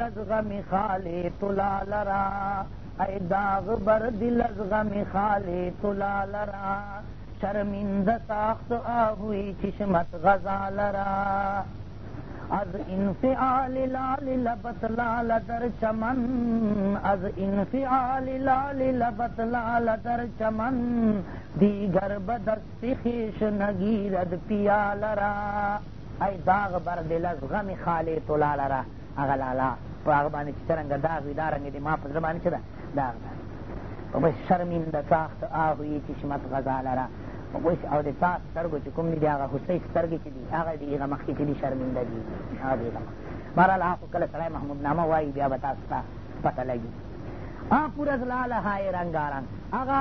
لزغم خالی تلا لرا ای داغ برد لزغم خالی تلا لرا شرمند ساخت آهوی چشمت غزا لرا از انفعال لال لبت لال در چمن از انفعال لال لبت لال در چمن دیگر بدست خیش نگیرد پیال را ای داغ برد لزغم خالی تلا لرا هغه لالا په هغه باندې چې څرنګه داغ وي دا رنګې دې ما په زړه باندې څه ده داغ ده وبس شرمینده ساخت آهوی چشمت غذا لره وس او د تا سترګو چې کوم دي هغه هوسۍ سترګې چې دي هغه دي هغه مخکې چې دي شرمنده دي هغه دي بهرحال هغه خو کله سړی محمودنامه وایي بیا به تاسو ته پته لګي هغه پوره زلاله های رنګارنګ هغه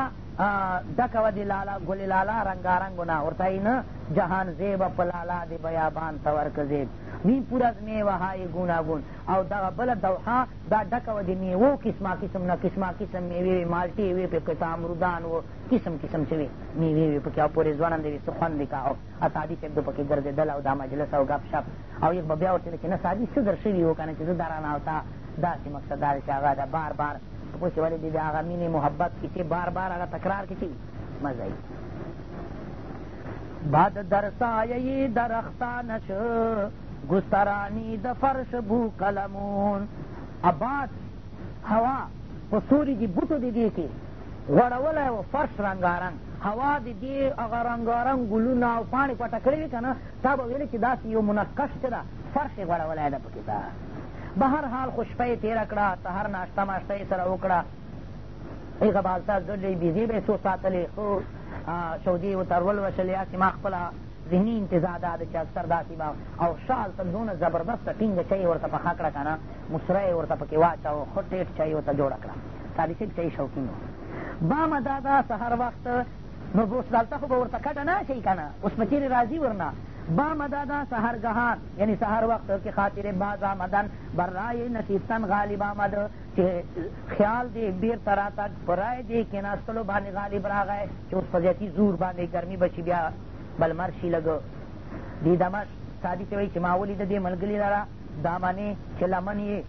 دکوه دی لالا گلی لالا رنگارنگونا ارتایینا جهان زیب پلالا دی بیابان تورک زیب می پورز میوه های گوناگون او دغه بله دوحه دا ډکوه د میوو قسما قسم نه قسما قسم میوې وې مالټې وې پکې امرودان و قسم قسم چې وې میوې وې پکې او پورې ځوانندې وې څه خوند یې او اسادي صاحب د پکې ګرځېدل او دا مجلس او ګپ شپ او یو به بیا ورته چې نه سادي څه در شوي وو که نه چې زه درانه او تا داسې مقصد دا چې هغه ده بار بار اوس ولې دې د هغه مینې محبت کیسې بار بار هغه تکرار کې کوي مزه بعد در سایه درختانش گسترانی د فرش بو کلمون آباد هوا په سوري دي بوټو د دې کې غوړولی و فرش رنګارنګ هوا د دې هغه رنګارنګ ګلونه او پاڼې پټه کړې وي که نه تا به ویلې چې داسې یو منقش څه ده فرش یې غوړولی ده پکې دا به هر حال خو شپه یې تېره کړه سهر ناشته ماشته یې سره وکړه هغه بالته ګډې بیزې به یې څو ساتلې څو شودې یې ورته ولوشلې هسې ما خپله ذهني انتظار دا ده چې اکثر داسې به او ښه هلته دونه زبردسته ټینګه چای ورته پخه کړه که نه مسره یې ورته پکې واچوه ښه ټیټ چای ورته جوړه کړه سادي صاحب چای شوقین و بامه دا ده سهر وخت نو اوس دلته خو به ورته کډه نه اچوي که نه اوس په چېرې راځي ورنه بامدادا سهرگهار یعنی سهر وقت که خاطر باز آمدن برای نشیستن غالب آمد چې خیال دی بیرته راتګ په رای دی کېناستلو باندې غالب راغی چې اوس په زیاتي زور باندې ګرمي به چې بیا بلمر شي لږه دې دمش سادي ته وایي چې ما ولیده دې ملګري لره دامانې چې لمن یې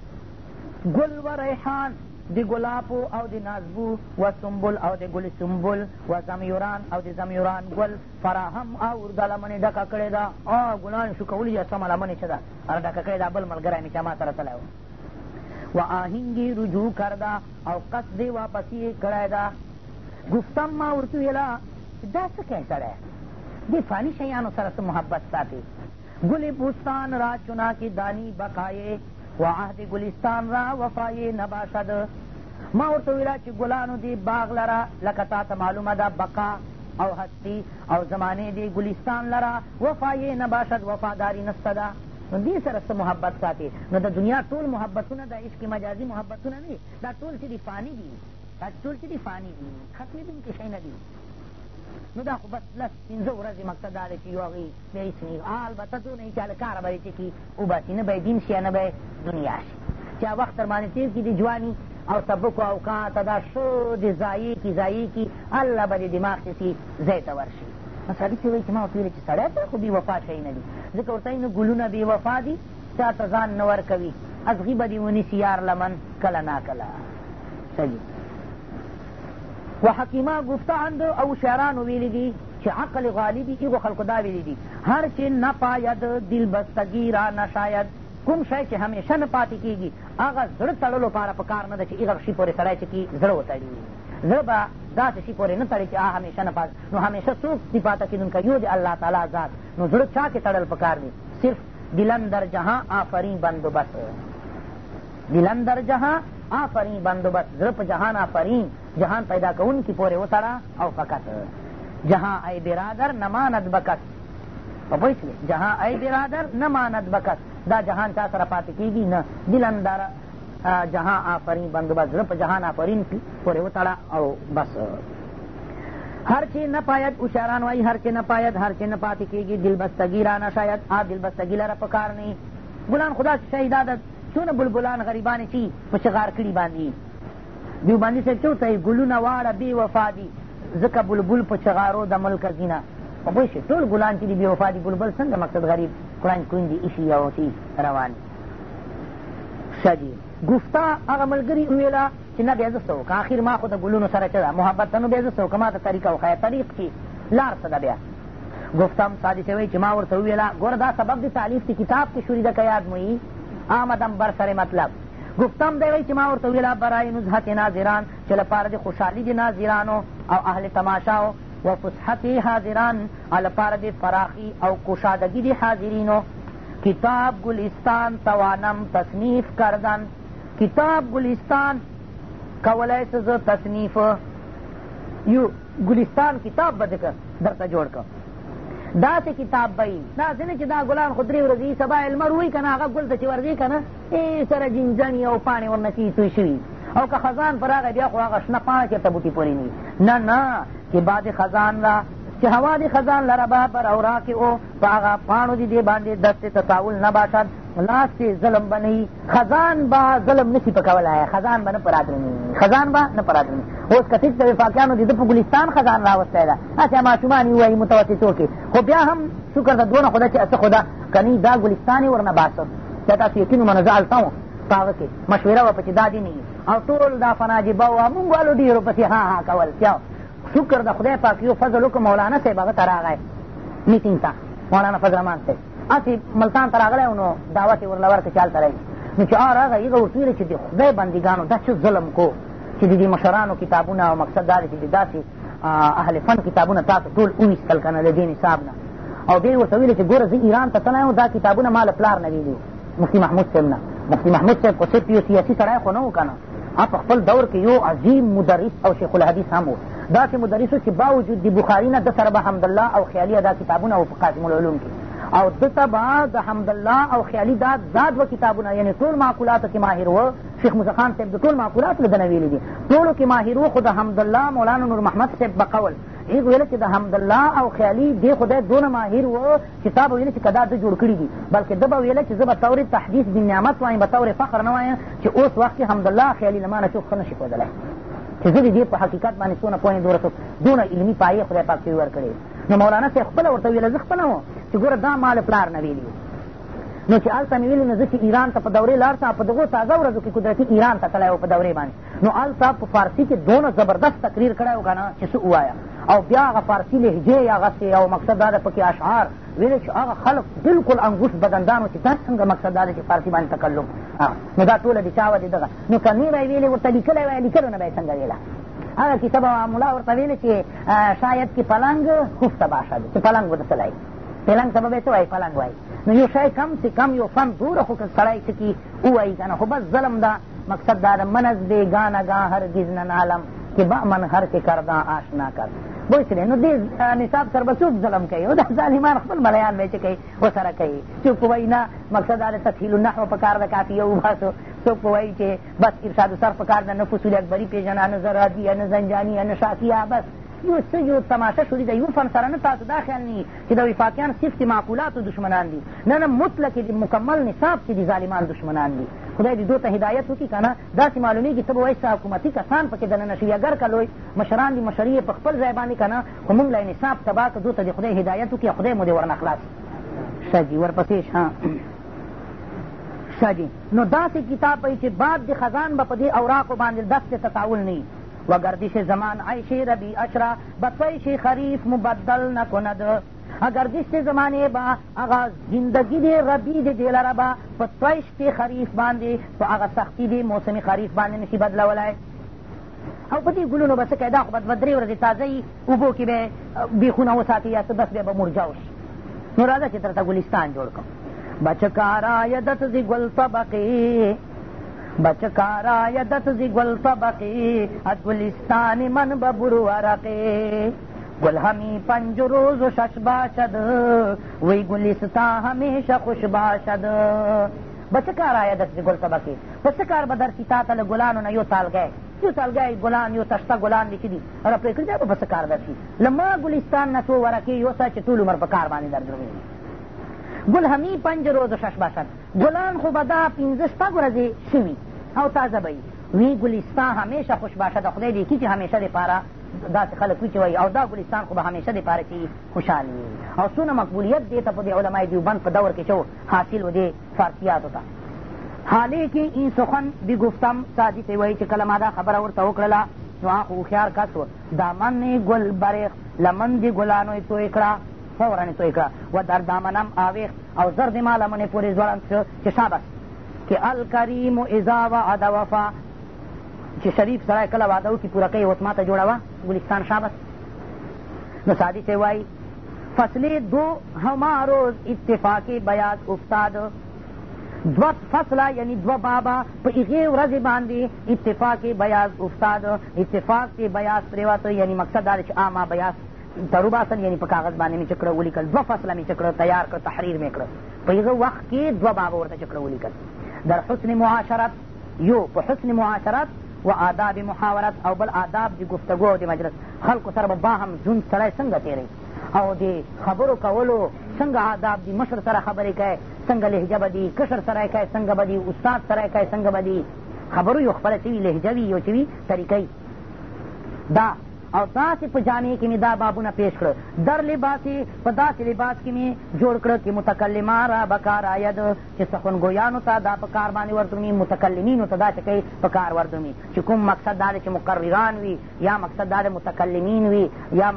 ګل و ریحان د ګلابو او د نازبو و سنبل او د ګل سنبل و زمیوران او د زمیوران ګل فراهم او د لمنې ډکه کړې ده او ګلان شو کولی یا سمه لمنې چې ده هر ډکه کړې ده بل ملګری مې چې ما سره تللی و آهنګې رجوع کرده او قصد یې واپسي یې کړی ده گفتم ما ورته ویله دا څه کوې سړی دې فاني شیانو سره څه محبت ساتي گل بوستان را چنا کی دانی بقایه و عهد گلستان را وفای نباشد ما ورته ویله چې ګلانو دی باغ لره لکه تا ته معلومه ده بقا او هستی او زمانې دی ګلستان لره وفای نباشد وفاداری نسته ده نو دې سره څه محبت ساتي نو د دنیا ټول محبتونه د عشق مجازي محبتونه نه دي دا ټول چې دي فاني دي دا ټول چې دي فاني دي ختمېدونکي شی نه دي نو دا خو بس لس پنځه ورځې مقصد دا دی چې یو هغې بیا هېڅ نه وي البته دونه یي چې له کاره به یې څه کړي وباسي نه به یې دین شي نه به یې دنیا شي چې وخت در باندې تېر کړي د جواني او سبک او اوقات دا شو دې ضایع کړي ضایع کړي الله به د دماغ څه ځای ته ورشي نو سړي چې وایي چې ما ورته ویل چې سړی سره خو بې وفا شی نه دي ځکه ورته نو ګلونه بې وفا دي چا ته ځان نه ورکوي ازغي به دې ونیسي یار لمن کله ناکله صحیح و حکیما گفتاند او شعرانو ویلی دی چې عقل غالبی ایغو خلقو دا ویلی دی هر چې نپاید دل بستگی را نشاید کوم شی چې همیشه نه پاتې کېږي هغه زړه تړلو پاره په کار نه ده چې هغه شي پورې سړی چې کي زړه وتړي زړه به داسې شي پورې نه تړي چې هغه همیشه نه پاتې نو همیشه څوک دي پاته کېدونکی یو د الله تعالی ذات نو زړه چا کې تړل په کار دي صرف دلن در جهاں آفرین بندوبست دلن در جهاں آفرین بندوبست زړه په جهان آفرین جهان پیدا کوونکي پورې وتړه او فقط جهان ای برادر نماند بکس په پوه شوې جهان ای برادر نماند بکس دا جهان چا سره پاتې کېږي نه دلن داره جهان آفرین بندوبست زړه په جهان آفرین پورې وتړه او بس هر چی نپاید اشاران وای هر چی نپاید هر چی نپاتې کېږي دلبستګي رانه شاید آ دلبستګي لره په کار نه ګلان خدا شهیدا ده څونه بلبلان غریبانې چې په شغار کړي باندې دیوبندي صاحب څه ورته ګلونه واړه بې وفا دي ځکه بلبل په چغارو د ملکه ځینه په پوه شې ټول ګلان چې دي بې وفا دي بلبل څنګه مقصد غریب کړنج کړنجې ایښي او سي روان ښه دي ګفتا هغه ملګري وویله چې نه بیا زه څه وکړه اخر ما خو د ګلونو سره څه ده محبت ته نو بیا زه څه وکړه ما ته طریقه وښایه طریق چې لار څه ده بیا گفتم سادی شوی چې ما ورته وویله ګوره دا سبب د تعلیف د کتاب کې شوریده که یاد مویي آمدم بر سر مطلب گفتم دی چې ما ورته ویله برای نزهت ناظران چې لپاره د خوشحالي د ناظرانو او اهل تماشاو و فسحت حاضران لپاره د فراخي او کشادگی د حاضرینو کتاب گلستان توانم تصنیف کردن کتاب گلستان کولی څه زه تصنیف یو گلستان کتاب به درته جوړ کړم داسې کتاب به یي داسې نه چې دا ګلان خو درې ورځې سبا المر وی که نه هغه ګل ته چې ورځي که نه سره جینځنې او پاڼې ورنسي توی شوي او که خزان پر راغی بیا خو هغه شنه پاڼه چېرته بوټي پورې نه نه نه چې بعد خزان را چې هوا د خزان لربا پر اوراکې او په هغه پاڼو د دې باندې دستې تطاول نه باشد لاس کې ظلم به نه خزان به ظلم نشي پکولی خزان به نه پراترني خزان به نه پراترني اوس که ټیټ د وفاقیانو د ده په ګلستان خزان راوستی ده هسې ماشومان یې ووایي متوسطو کې خو بیا هم شکر د دونه خو ده چې څه خو ده که نه دا ګلستان یې ورنه باسه چې تاسو یقین ومنه زه هلته وم په هغه کې مشوره وه په چې دا دې نه او ټول دا فناجبه وه مونږ والو ډېرو پسې ها ها کول چا شکر د خدای پاک یو فضل وکړو مولانا صاحب هغه ته راغی میټینګ ته مولانا فضل رحمان صاحب هسې ملتان ته راغلی نو دعوت یې ورله ورکړه چې هلته راځي نو چې آر هغه هغه ورته ویلې چې د خدای بندګانو دا څه ظلم کو چې د دې مشرانو کتابونه او مقصد دا دی چې د داسې اهل فن کتابونه تاسو ټول وویستل که نه د دې نصاب نه او بیا یې ورته ویلې چې ګوره زه ایران ته تللی دا کتابونه ما له پلار نه ویلي مفتی محمود صاحب نه مفتی محمود صاحب خو صرف یو سیاسي سړی خو نه و که نه په خپل دور کې یو عظیم مدرس او شیخ الحدیث هم و داسې مدرس و چې باوجود د بخاري نه ده سره به حمدالله او خیالي دا کتابونه و په قاسم العلوم کې او دته به د حمدالله او خیالي داد دا دوه کتابونه یعنې ټول معقولاتو کې ماهر و شیخ موسی خان صاحب د ټول معقولاتو له دنه ویلي دي ټولو کې ماهر و خو د حمدالله مولانا نور محمد صاحب به قول هغې ویله چې د حمدالله او خیالي دې خدای دونه ماهر و چې تا به ویله چې که دا ده جوړ کړي دي بلکې ده به ویله چې زه به طور تحدیث د نعمت وایم به طور فخر نه وایم چې اوس وخت کې حمدالله خیالي له ما نه څوک ښه نه شي ښودلی چې زه د دې په حقیقت باندې څونه پوهېم دوره دونه علمي پایې خدای پاک چې ورکړې نو مولانا صاحب خپله ورته ویله زه خپله وم چې ګوره دا ما له پلار نه ویلي نو چې هلته مې ویلي نو زه چې ایران ته په دورې لاړ سم په دغو تازه ورځو کې قدرتي ایران ته تللی و په دورې باندې نو هلته په فارسي کې دونه زبردست تقریر کړی و که نه چې څه ووایه او بیا هغه فارسي لهجې هغسې او مقصد دا ده پکې اشعار ویلی چې هغه خلک بلکل انګوش بدندان و چې دا څنګه مقصد دا ده چې فارسي باندې تکلم نو دا ټوله د چا وه د دغه نو که نه به یې ویلې ورته لیکلی وای لیکلو نه به یې څنګه ویله هغه کتاب ملا ورته ویلې چې شاید کې پلنګ خوفته باشه ده چې پلنګ به ده څه پلنګ ته به څه وایي پلنګ وایي نو یو شی کم چې کم یو فن دوره خو که سړی څه کي ووایي که نه خو بس ظلم دا مقصد دا د منز دی گانه گان هرگز نن عالم که بامن هر که کردان آشنا کرد بوی سړی نو دې نصاب سره به څوک ظلم کوي او دا ظالمان خپل ملیان به چې کوي ورسره کوي څوک به وایي نه مقصد دا د تسهیل النحو په کار د قافیه وباسو څوک به وایي چې بس ارشاد صرف په کار ده نه فصول اکبري پېژنه نه زرادیه نه زنجانیه نه شافیه بس یو تماشه شوری د یو فن سره نه تاسو دا خیال نه چې د وفاقیان صفت معقولاتو دشمنان دي نه نه مطلق دي مکمل نصاب چې دي ظالمان دشمنان دي خدای دې دو ته هدایت وکړي که نه داسې معلومېږي ته به وایي حکومتي کسان پکې دننه شوي اګر که لوی مشران دي مشري یې په خپل ځای باندې که نه خو موږ له نصاب تباه که دو ته دې خدای هدایت وکړي خدای مو دې ورنه خلاص ښه جي ورپسې ها ښه جي نو داسې کتاب وایي چې باب د خزان به په دې اوراقو باندې دست تطاول نه و گردش زمان عیش ربی اشرا بطویش خریف مبدل نکند اگر گشت زمانه با اغا زندگی دی ربی دی دی لره با په تویش کې خریف باندې په هغه سختی دی موسم خریف باندې نشي بدلولی او په دې ګلونو به څه کوې دا خو به دوه درې ورځې تازه وي اوبو کې به بیخونه وساتي یا څه بس بیا به مورجاو شي نو راځه چې درته ګلستان جوړ کړم بچکار آیدت زی گل طبقی بچکارا یدت زی گل طبقی از گلستان من ببرو عرقی گل همی پنج روز شش باشد وی گلستان همیشه خوش باشد بچکارا یدت زی گل طبقی پس کار به درسی تا ته له ګلانو نه یو تالګی یو تالګی ګلان یو تشته ګلان دي چې دي را پرې کړي به پس کار درشي له ما ګلستان نه څو ورقې یوسه چې ټول عمر په کار باندې درځوي گل همی پنج روز و شش باشد گلان خو به دا پنځه شپږ ورځې شوي او تازه به وی ګلستان همیشه خوش باشد خدای دې کي چې همیشه دپاره داسې خلک وي چې وایي او دا ګلستان خو به همیشه دپاره چې خوشحال وي او څونه مقبولیت دې ته په دې علمای دیوبند په دور کې چو حاصل و دې فارسیاتو ته حالی که این سخن بگفتم سادی تیوهی چه کلما دا خبره ورته وکړله نو هغه هوښیار کس و دامن گل برېخ لمن د ګلانو یې توی کړه فورا توی کړه و در دامنم آویخت او زر د ما لمنې پورې ځوړند شو چې شابس چې الکریم اذا وعد وفا چې شریف سړی کله واده وکړي پوره کوي اوس ما ته جوړوه ګلستان شابس نو سادی صاحب وایي فصل دو هما روز اتفاق بیاد افتاد دو فصله یعنی دو بابا په هغې ورځې باندې اتفاق بیاز افتاد اتفاق کې بیاز پرېوته یعنی مقصد دا چې عامه بیاز دروباسل یعنی په کاغذ باندې مې چې کړه ولیکل دوه فصله مې چې کړه تیار کړه تحریر مې کړه په هغه وخت کې دوه بابه ورته چې کړه ولیکل در حسن معاشرت یو په حسن معاشرت و آداب محاورت او بل آداب د گفتگو او د مجلس خلکو سره به با هم ژوند سړی څنګه تېروي او د خبرو کولو څنګه آداب دی مشر سره خبرې کوي څنګه لهجه به دي کشر سره کوي څنګه به دي استاد سره کوي څنګه به دي خبرو یو خپله څه وي لهجه وي یو څه وي طریقه دا او داسې په جامع کې مې دا بابونه پیش کړه در لباسې په داسې لباس کې مې جوړ کړه چې متکلمان را به کار آید چې سخنګویانو ته دا په کار باندې وردرومي متکلمینو ته دا چې کوي په کار وردرومي چې کوم مقصد دا چې مقرران وي یا مقصد دا متکلمین وي یا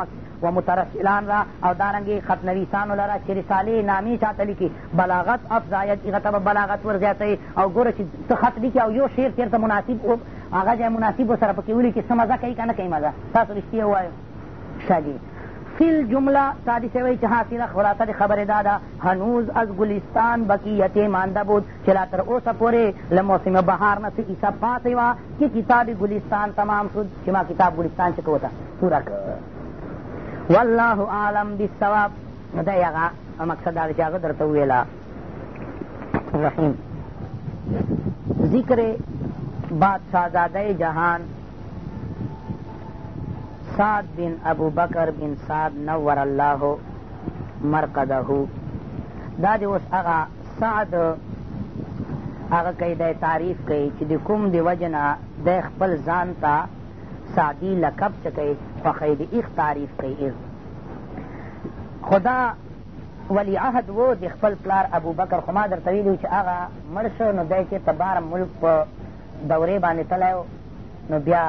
و مترسلان را او دارنګې خط نویسانو لره چې رسالې نامې چاته لیکي بلاغت افزاید هغه ته به بلاغت ورزیاتی او ګوره چې ته خط لیکي او یو شعر چېرته مناسب هغه ځای مناسب ورسره پکې ولیکي څه مزه کوي که نه کوي مزه تاسو رښتیا ووایو ښه دي فی الجمله تا دې شوی چې حاصله خلاصه د خبرې دا ده هنوز از ګلستان بقیت مانده بود چې لا تر اوسه پورې له موسم بهار نه څه حساب پاتې وه چې کتاب ګلستان تمام شد چې ما کتاب ګلستان چې کوته پوره کړ والله عالم بالصواب دا یې هغه مقصد دا ده چې هغه درته وویله رحیم ذکر بادشاہ زادہ جہان سعد بن ابو بکر بن سعد نور الله مرقده دا د اوس هغه سعد هغه کوي دی تعریف کوي چې د کوم د وجه نه دی خپل ځان ته سعدي لقب څه کوي خوښوي د ایخ تعریف کوي خدا ولی عهد و د خپل پلار ابوبکر خو ما درته ویلي چې هغه مړ شو نو دی چې په بار ملک په دورې باندې تللی و نو بیا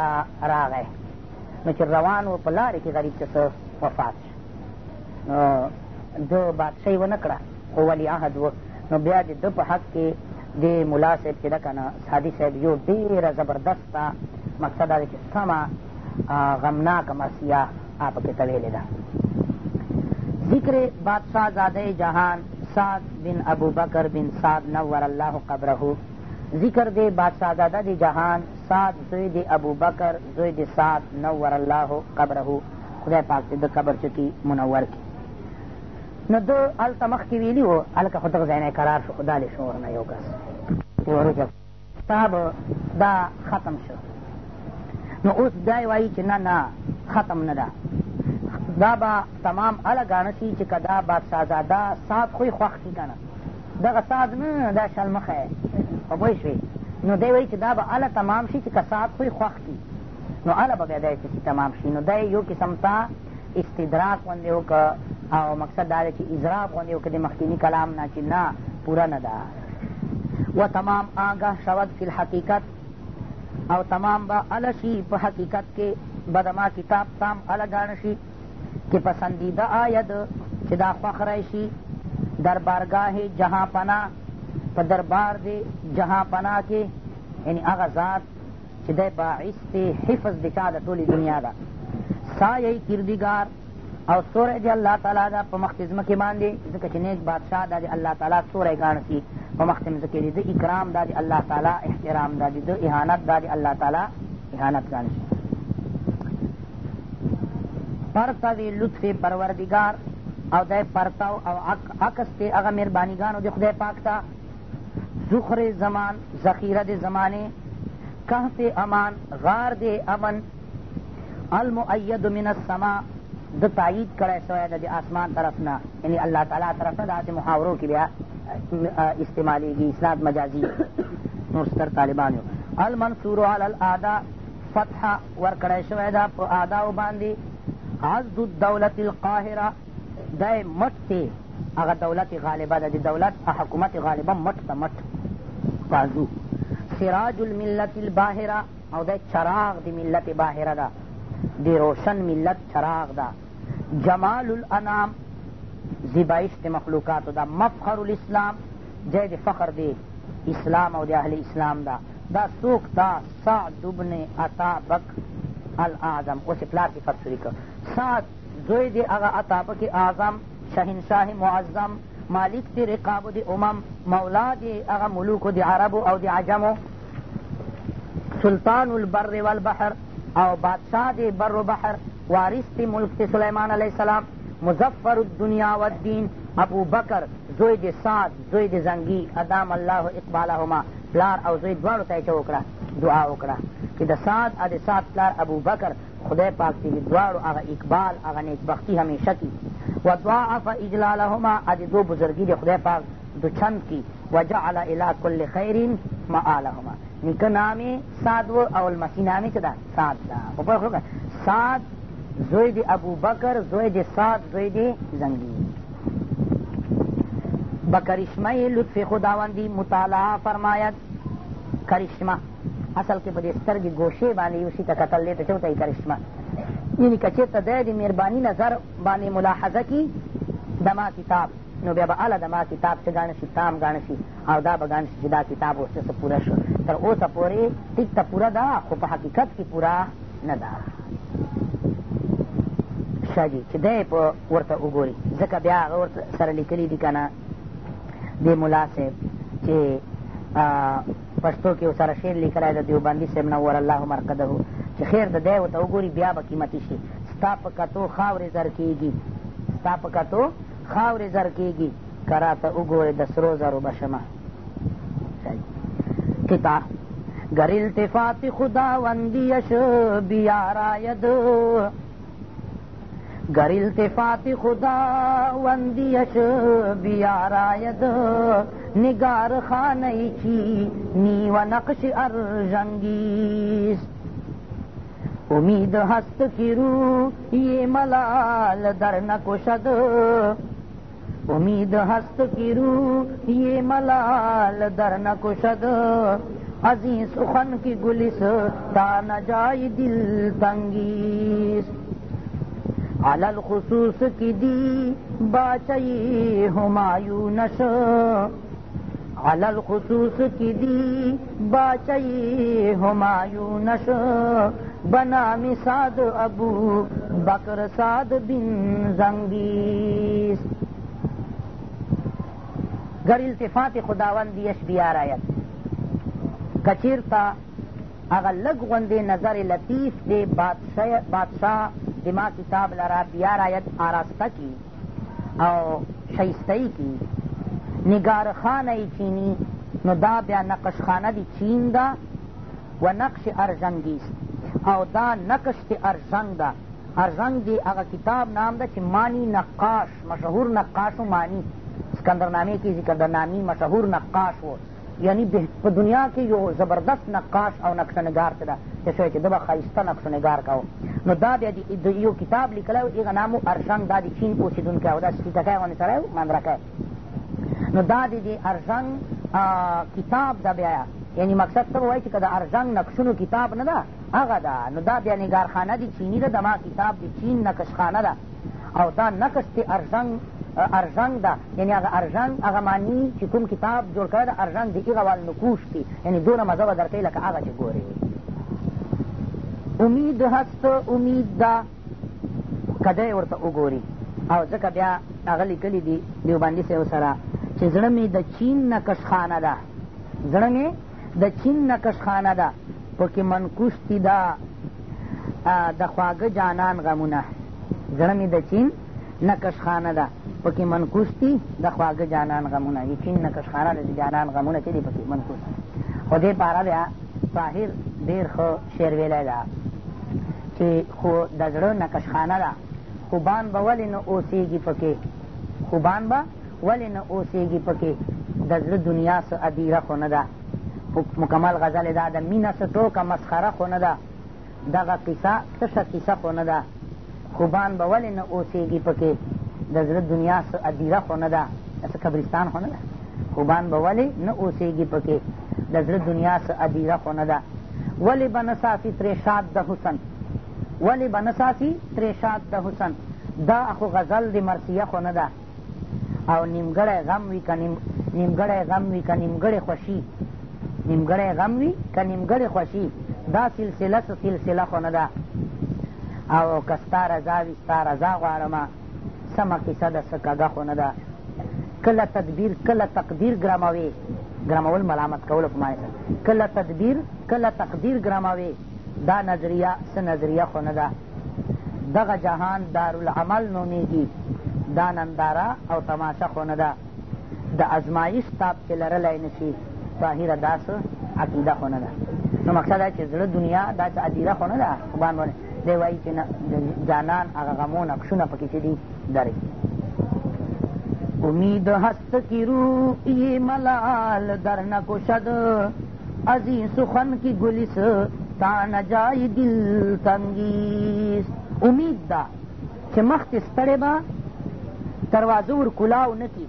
راغی نو چې روان و په لارې کښې غریب چې څه وفات شو نو ده بادشاهي ونه کړه خو ولي عهد و نو بیا د ده په حق کې دې ملا صاحب چې ده که نه سادي صاحب یو ډېره زبردسته مقصد دا دی چې سمه غمناکه مسیح آپ کې تویلې ده ذکر بادشاہ زاده جهان سعد بن ابوبکر بن سعد نور الله قبره ذکر دی بادشاہ زاده دی جهان سعد زوی دی ابوبکر زوی دی سعد نور الله قبره خدای پاک دې د قبر چکی منور کړي نو ده هلته مخکې ویلي وو هلکه خو دغه ځای نه قرار شو خو دا لې شو ورنه یو کس کتاب دا ختم شو نو اوس دای وایي چې نه نه ختم نه ده دا به تمام هله ګاڼه شي چې که دا بادشاه زاده سعد خوی خوښ شي که نه دغه ساز نه دا شلمخی خو پوه شوې نو دی وایي چې دا به هله تمام شي چې که ساعت خو خوښ کړي نو هله به بیا دی چې تمام شي نو دی یو قسم ته استدراک غوندې وکړه او مقصد دا دی چې اضراب غوندې وکړه د مخکیني کلام نه چې نه پوره نه ده و تمام آگاه شود فی الحقیقت او تمام به هله شي په حقیقت کې به زما کتاب تام هله ګاڼه شي که پسندیده آید چې دا خوښ راشي در بارگاه جهان پناه په دربار دی جهان پناه کې یعنی هغه ذات چې دی باعث دی حفظ د چا د ټولې دنیا ده سایه کردګار او سوری دی الله تعالی دا په مخکې ځمکې باندې ځکه چې نیک بادشاه دا د الله تعالی سوری ګاڼه کي په مخکې مځکې دی د اکرام دا د الله تعالی احترام دا د اهانت دا د الله تعالی اهانت ګاڼه شي پر ته د لطف پروردګار او دی پرتاو او عکس دی هغه مهربانیګانو د خدای پاک ته زخر زمان ذخیره د زمانې کهف امان غار دی امن المؤید من السما د تایید کړی سوی د د آسمان طرف نه یعنی الله تعالی طرف نه داسې محاورو کې بیا استعمالیږي اسناد مجازي نور ستر طالبان یو المنصور علی الاعدا فتحه ورکړی شوی ده په اعداو باندې عزد الدولة القاهره دی مټ چې هغه دولت غالبه ده د دولت حکومت غالبه مټ ته مټ بازو سراج الملت الباهره او دی چراغ د ملت باهره ده د روشن ملت چراغ ده جمال الانام زیبایش د مخلوقاتو ده مفخر الاسلام جای د فخر دی اسلام او د اهل اسلام ده دا څوک دا سعد بن عطا بک الاعظم اوس پلار صفت سوري کړ سعد زوی دی هغه عطابه کې اعظم شهنشاه معظم مالک دی رقابو دی امم مولا دی هغه ملوکو دی عربو او دی عجمو سلطان البر والبحر او بادشاہ دی بر و بحر وارث دی ملک دی سلیمان علیہ السلام مظفر الدنیا والدین ابو بکر زوی دی سعد زوی دی زنگی ادام الله اقبالهما پلار او زوی دواړو ته یې څه وکړه دعا وکړه چې د سعد ا د سعد پلار ابو بکر خدای پاک چې دواړو هغه اقبال هغه نیکبختي همیشه کي و ضاعف اجلالهما ا د دو بزرګي د خدای پاک دوچند کي وجعل الی کل خیر معالهما نیکه نامې سعد و او لمسي نامې چې ده سعد ده خو پوه شو سعد زوی د ابوبکر زوی د سعد زوی د زنګي به کرشمه لطف خداوندی مطالعه فرماید کرشمه اصل کې به دې سترګې ګوشې باندې یوسي ته کتل دی ته چوته یې کرشمه یعنې که چېرته دی د مهرباني نظر باندې ملاحظه کي دما کتاب نو بیا به هله دما کتاب چې ګڼ شي تام ګڼ شي او دا به ګڼ شي چې دا کتاب اوس څه پوره شو تر اوسه پورې ټیک ته پوره ده خو په حقیقت کې پوره نه ده شا جي چې دی په ورته وګوري ځکه بیا هغه ورته سره لیکلي دي که نه دې ملا صاحب چې پښتو کې ورسره شعر لیکلی د دیوبندي صاحب نور الله مرقده چې خیر د دی ورته وګوري بیا به قیمتي شي ستا په کتو خاورې زر کېږي ستا په کتو خاورې زر کېږي که راته وګورې د سرو زرو به شمه کتاب گر التفات خداوندیش بیا راید گر التفات خدا وندیش بیاراید نگار خانه چی نیو نقش ارجنگیز امید هست کی رو یہ ملال در نکشد امید هست کی رو یہ ملال در نکشد از این سخن کی گلیس تا نجای دل تنگیز علل خصوص کی دی باچئی ہمایوں نش علل خصوص کی دی باچئی ہمایوں نش بنام سعد ابو بکر سعد بن زنگیس گر التفات خداوندی اشبیار آیت کچیرتا اغا لگ غندې نظر لطیف دې بادشاہ زما کتاب لرا بیا راید آراسته کی او شایستهی کی نگارخانه چینی نو دا بیا نقشخانه دی چین ده و نقش ارژنگیست او دا نقش دی ارژنگ ده ارژنگ دی هغه کتاب نام ده چې مانی نقاش مشهور نقاش و مانی سکندرنامه کې سکندرنامی مشهور نقاش و یعنی په دنیا کې یو زبردست نقاش او نقشنګار څه ده چې شوی چې ده به ښایسته نقشنګار کوو نو دا دی د یو کتاب لیکلی و هغه نام و ارژنګ دا د چین اوسېدونکی او داسې ټیټکی غوندې سړی و مندرکی نو دا د د ارژنګ کتاب ده بیا یعنی مقصد څه به وایي چې که د ارژنګ نقشونو کتاب نه ده هغه ده نو دا بیا نګارخانه د چیني ده د ما کتاب د چین نقشخانه ده او دا نقش د ارژنګ ارژنګ ده یعنې هغه ارژنګ هغه معنی چې کوم کتاب جوړ کړی ده ارژنګ د هغه والنکوش دي یعنې دونه مزه به در کوي لکه هغه چې ګورې امید هست امید ده که دی ورته وګوري او ځکه بیا هغه لیکلي دي دیوبندي صاحب سره چې زړه مې د چین نه کشخانه ده زړه مې د چین نه کشخانه ده پکې منکوش دي ده د خواږه جانان غمونه زړه مې د چین نکشخانه ده پکې منکوس دي د خواږه جانان غمونه یقین نکشخانه ده د جانان غمونه چې دي پکې منکوس خو دې پاره بیا طاهر ډېر ښه شعر ویلی ده چې خو د زړه نکشخانه ده خوبان به ولې نه اوسېږي پکې خوبان به ولې نه اوسېږي پکې د زړه دنیا څه ادیره خو نه ده مکمل غزل دا د مینه څه ټوکه مسخره خو نه ده دغه قصه تشه قصه خو نه ده خوبان به ولې نه اوسېږي پکې د زړه دنیا څه عدیره خو نه ده څه قبرستان خو نه ده خوبان به ولې نه اوسېږي پکې د زړه دنیا څه عدیره خو نه ده ولې به نه ساتي ترې شاد د حسن ولې به نه ساتي ترې شاد د حسن دا خو غزل د مرثیه خو نه ده او نیمګړی غم وي که نیمګړی غم وي که نیمګړې خوښي نیمګړی غم وي که نیمګړې خوښي دا سلسله څه سلسله خو نه ده او که ستا رضا وي ستا رضا غواړم سمه کیسه ده څه کږه خو نه ده کله تدبیر کله تقدیر ګرموي ګرمول ملامت کولو په معنی کله تدبیر کله تقدیر ګرموي دا نظریه څه نظریه خو نه ده دغه جهان دارالعمل نومیږي دا ننداره او تماشه خو نه ده د ازمایش تاب چې لرلی نه شي ظاهره دا څه عقیده خو نه ده نو مقصد دا چې زړه دنیا دا چې عدیره خو نه ده باندې دی وایي چې جانان هغه غمونه کښونه پکې چې دي درې امید هست کی روی ملال در نکشد از این سخن کی گلیس تا نجای دل تنگیس امید دا چې مخت ستړی به دروازه ور کلاو نه کي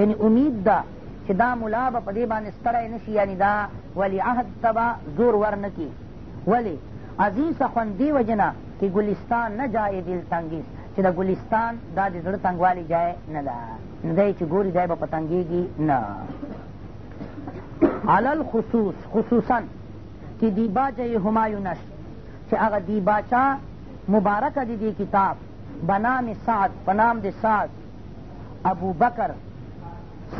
یعنی امید ده چې دا ملا به په دې باندې ستړی نه شي یعنی دا ولیعهد ته به زور ور نه کي ولې از این سخن دی وجنه که گلستان نه جای دل تنگیست چې د گلستان دا د زړه تنګوالي جای نه ده نو دی چې ګوري دی به په تنګېږي نه علل خصوص خصوصا چې دیباچه همایون است چې هغه دیباچه مبارکه د دې کتاب به نام سعد په نام د سعد ابوبکر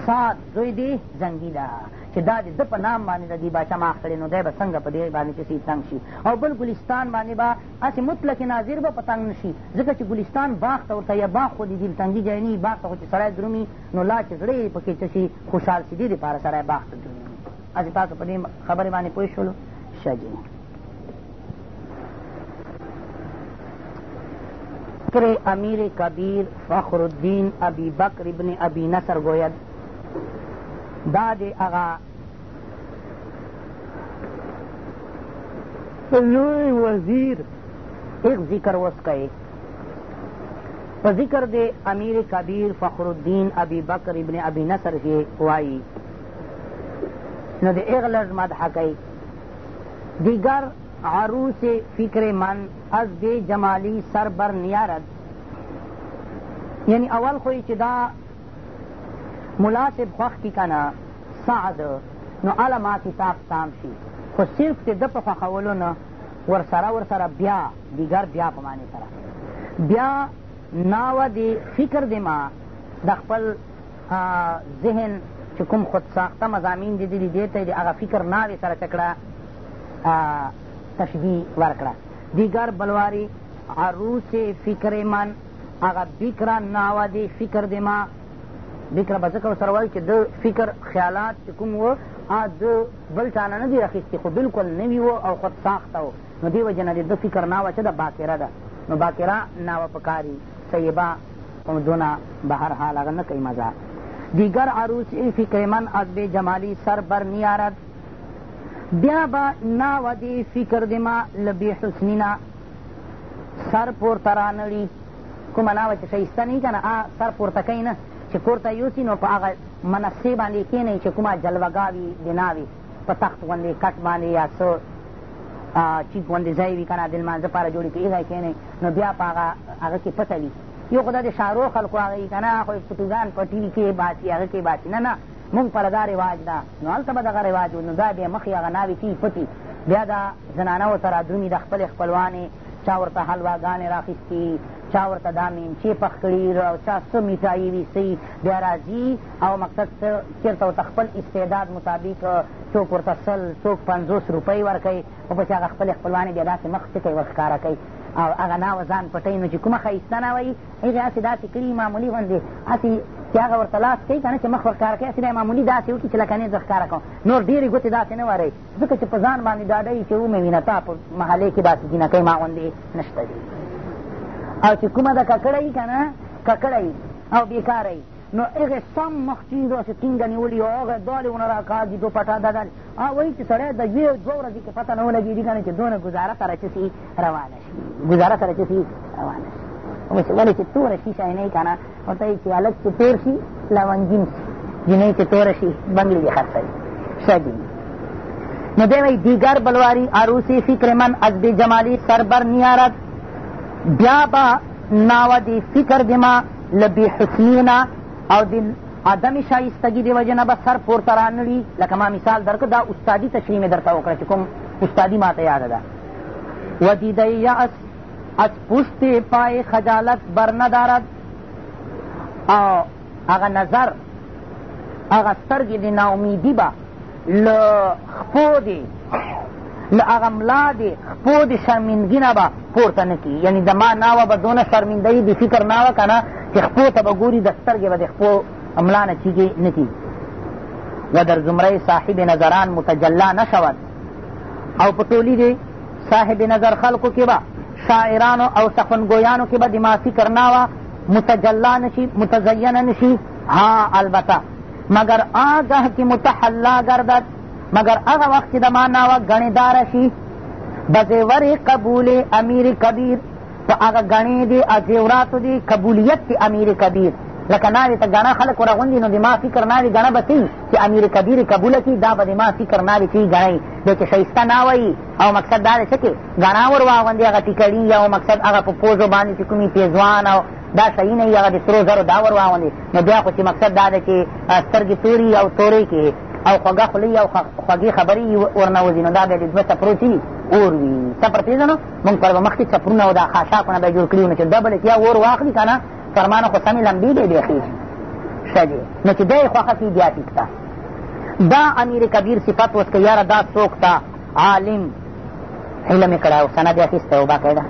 سعد زوی دی زنګي ده چې دا د ده په نام باندې د دې باچه معاف کړی نو دی به څنګه په دې باندې چې تنګ شي او بل ګلستان باندې به هسې مطلق ناظر به په تنګ نه شي ځکه چې ګلستان باغ ته ورته یا باغ خو د دلتنګي ځای نه وي باغ ته خو چې سړی درومي نو لا چې زړه یې پکې څه شي خوشحال شي دې دپاره سړی باغ ته درومي هسې تاسو په دې خبرې باندې پوه شولو ښه جي ذکر امیر کبیر فخر الدین ابی بکر ابن ابی نصر گوید دا د هغه لوی وزیر ایک ذکر وس کئے په ذکر د امیر کبیر فخر الدین ابی بکر ابن ابی نصر کې وایي نو د ایغ لږ مدح کوي دیگر عروس فکر من از دی جمالی سر بر نیارد یعنی اول خوی چې دا مناسب خوښ کي که نه سعد نو اله ما کتاب تام شي خو صرف د ده په خوښولو نه ورسره ورسره بیا دیگر بیا په معنې سره بیا ناوه د فکر د ما د خپل ذهن چې کوم خودساخته مضامین دیدلي دې ته د هغه فکر ناوې سره چکړه تشبیح ورکړه دیگر بلواری عروس فکر من هغه بکره ناوه د فکر د ما دې کله به ځکه ورسره وایو چې ده فکر خیالات چې کوم وه ده بل چا نه دي اخیستي خو بلکل نوي وه او خود ساخته وه نو دې وجې نه د ده فکر ناوه چې ده باکره ده نو باکره ناوه پکاري طیبه دونه به هر حال هغه نه کوي مزه دیگر عروس ای فکر من از بے جمالی سر بر نیارد بیا با ناوه دی فکر دی ما لبی حسنینا سر پورته رانړي کومه ناوه چې ښایسته نه وي که نه سر پورته کوي نه چې کور ته یوسي نو په هغه منصې باندې کښېنئ چې کومه جلوګاه وي بنا وي په تخت غوندې کټ باندې یا څه چیک غوندې ځای وي که نه د لمانځه پاره جوړې کړي هغه کښېنئ نو بیا په هغه هغه کښې پټه وي یو خو دا د شارو خلکو هغه وي که نه خو فوټوګان په ټي وي کښې باسي هغه کښې باسي نه نه موږ پله دا رواج ده نو هلته به دغه رواج و نو دا بیا مخې هغه ناوې چې پټي بیا دا زنانه ورته رادرومي د خپلې خپلوانې چا ورته حلواګانې را اخېستي چا ورته دا میمچې پخ کړي او چا څه میټایي وي څه بیا راځي او مقصد څه چېرته ورته خپل استعداد مطابق څوک ورته سل څوک پنځوس روپۍ ورکوي او پسې هغه خپلې خپلوانې بیا داسې مخ څه کوي ورښکاره کوي او هغه ناوه ځان پټوي نو چې کومه ښایسته ناوه وي هغې هسې داسې کړي معمولي غوندې هسې چې هغه ورته لاس کوي که نه چې مخ ورښکاره کوي هسې دا معمولي داسې وکړي چې لکه نه زه ښکاره کوم نور ډېرې ګوتې داسې نه وروي ځکه چې په ځان باندې ډاډه وي چې ومې وینه تا په محلې کښې داسې جینکۍ ما غوندې نشته دي او چې کومه ده ککړه وي که نه ککړه وي او بېکاره وي نو هغې سم مخ چې داسې ټینګه نیولي او هغه دالېونه راکاږي دو پټا ددل او وایي چې سړی د یوې دوه ورځې کښې پته نه ولګېږي که نه چې دونه ګزاره سره څه شي روانه شي ګزاره سره څه شي روانه شي اوس ولې چې توره شي شینۍ که نه ورته وایي چې هلک چې تېر شي لونګین شي جنۍ چې توره شي بنګلې دې خرڅوي شګي نو دی وایي دیګر بلواری عروسی فکر من از بی جمالی سربر نیارد بیا به ناوه دی فکر د ما له بې حسني نه او د عدم شایستګي د وجې نه به سر پورته رانړي لکه ما مثال درکړه دا استادي تشریح مې درته وکړه چې کوم استادي ماته یاده ده و دیده یأس از پشت پای خجالت بر ندارد او هغه نظر هغه سترګې د ناامیدي به له خپو دې له هغه ملا د پو د شرمندګي نه به پورته نه کړي یعنې زما ناوه به دونه شرمندهیي د فکر نه وه که نه چې خپو ته به ګوري د سترګې به د خپو ملا نه چیږې نه کړي و در زمره صاحب نظران متجلا نشود او په ټولي د صاحب نظر خلقو کې به شاعرانو او سخنګویانو کې به دما فکر ناوه متجلا نشی متزینه نشی ها البته مگر آگه که متحلا گردد مگر هغه وخت چې د ما ناوه ګڼېداره شي بزیورې قبول امیر کبیر په هغه ګڼې دي او زیوراتو دي قبولیت دی امیر کبیر لکه ناوې ته ګڼه خلک ورغوندي نو د ما فکر ناوې ګڼه به څه چې امیر کبیر قبوله کړي دا به د ما فکر ناوې چې ګڼی دی چې ښایسته ناوه او مقصد دا دی څه کې ګڼه ور واغوندي هغه ټیکړي او مقصد هغه په پوزو باندې چې کومې پیزوان او دا صحیح نه وي هغه د سرو زرو دا ور واغوندي نو بیا خو چې مقصد دا دی چې سترګې تورې او تورې کې او خوږه خولۍ او خوږې خبرې ورنه وځي نو دا بیا د دوه څپرو چې اور وي څپر پېژنو موږ پر به مخکې چپرونه او دا خاشاکونه به جوړ کړي وو نو چې ډبل یا اور واخلي که نه فرمانه خو سمې لمبې دی بیا خېږي ښه دی نو چې دی یې خوښه شي بیا ټیک ته دا امیر کبیر صفت اوس که یاره دا څوک ته عالم هیله مې کړی او سند یې اخیستی او باقاعده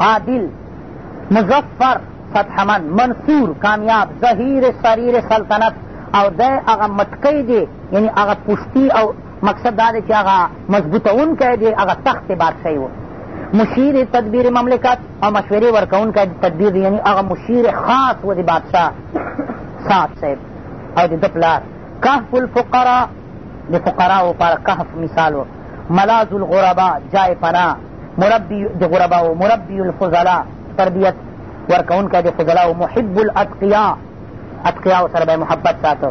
عادل مظفر فتح من منصور کامیاب ظهیر سریر سلطنت او دی هغه مټکی دی یعنی هغه پشتي او مقصد دا دی چې هغه مضبوطونکی دی هغه تخت بادشاهی و مشیر تدبیر مملکت او مشورې ورکوونکی د تدبیر دی یعنی هغه مشیر خاص و د بادشاه سات صاحب او د ده پلار کهف الفقرا د فقراو لپاره کهف مثال و ملاذ الغربا جای پناه مربی د غرباو مربی الفضلا تربیت ورکوونکی د فضلاو محب الاتقیا اتقیاو سره به محبت ساته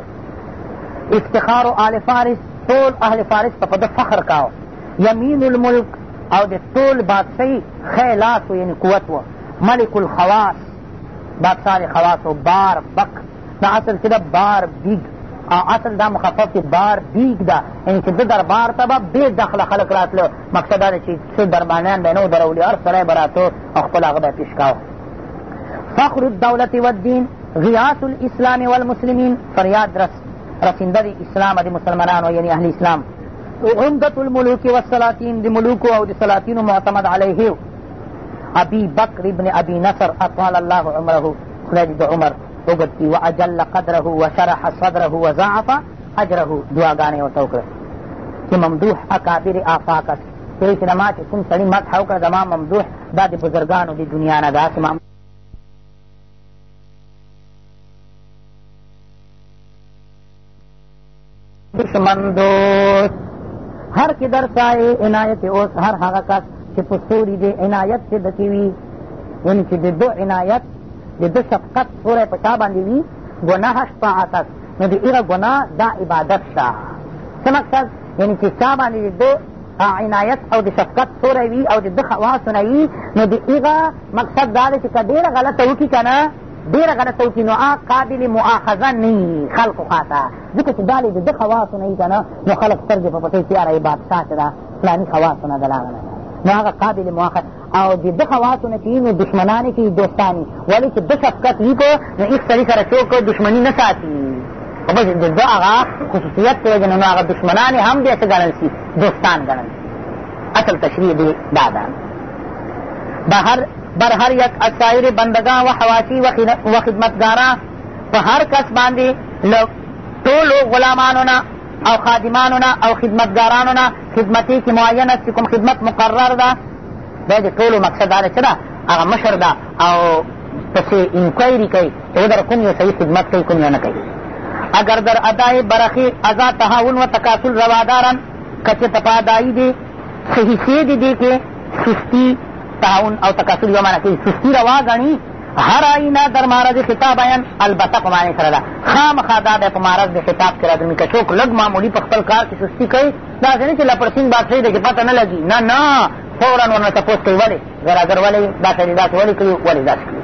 افتخار آل فارس ټول اهل فارس ته په ده فخر کاو یمین الملک او د ټول بادشاهي ښی لاس و یعنې قوت و ملک الخواص بادشاه د خواص و بار بک دا اصل چې ده بار بیګ او اصل دا مخفف چې بار بیګ ده یعنې چې ده دربار ته به بې دخله خلک راتله مقصد دا دی چې څه دربانیان به نه و درولي هر سړی به راته او خپل هغه به یې پیش کاوه فخر الدولت والدین غیاث الاسلام والمسلمین فریاد رس رسنده دی اسلام دی و یعنی اہل اسلام عمدت الملوک والسلاطین دی ملوک او دی سلاطینو معتمد علیه ابی بکر ابن ابی نصر اطال الله عمره خلید دی عمر اوږد و اجل قدره و شرح صدره و زعف اجره گانے و وکړه کہ ممدوح اکابر آفاق است چې ما چې کوم سړي مدح ممدوح دا د بزرګانو د دنیا نه داسې دشمن دوست هر چې در سایې عنایت اوس هر هغه کس چې په سوري دی عنایت چې دسې وي یعنې چې د ده عنایت د ده شفقت سوری په چا باندې وي ګناه شفاعتس نو د هغه ګناه دا عبادت ده څه مقصد یعنې چې چا باندې د ده عنایت او د شفقت سوری وي او د ده خواصونه وي نو د هغه مقصد دا دی چې که ډېره غلطه وکړي که نه ډېره غلطه وکړي نو هغه قابل مؤاخذه نه وي خلقو خواته ځکه چې دا د ده خواصو نه وي که نه نو خلک سترګې په پټۍ چې یاره بادشاه چې ده فلاني خواصو نه ده راغله نو هغه قابل مؤاخذ او د ده خواصو نه چې وي نو دښمنان یې چې وي دوستان وي ولې چې ده شفقت وي کو نو هېڅ سړي سره څوک دښمني نه ساتي خو بس د ده هغه خصوصیت د وجې نه نو هغه دښمنان یې هم بیا څه ګڼل شي دوستان ګڼل شي اصل تشریح دې دا ده بهر بر هر یک از سایر بندگان و حواسی و خدمتگاران په هر کس باندې له ټولو غلامانو نه او خادمانو نه او خدمتګارانو نه خدمتي کې معینه چې کوم خدمت مقرر ده دا د ټولو مقصد دا چې ده هغه مشر ده او پسې انکوایري کوي چې در کوم یو صحیح خدمت کوي کوم یو نه کوي اگر در ادای برخی ازا تهاون و تکاسل روادارن که چې تپادایي دي څه حصې دي دې کې سستي تهاون او تکسل یوه معنه کوي سستي روا ګڼي هر آینه در معرض خطاب عین البته په معنې سره ده خامخا دا دی په معرض د خطاب کښې رادرمي که څوک لږ معمولي په خپل کار کښې سستي کوي داسې نه چې لپړسین بادشاهي ده چې پته نه لګي نه نه فورا ورنه تپوس کوي ولې زراګر ولې دا سړي داسې ولې کوي ولې داسې کوي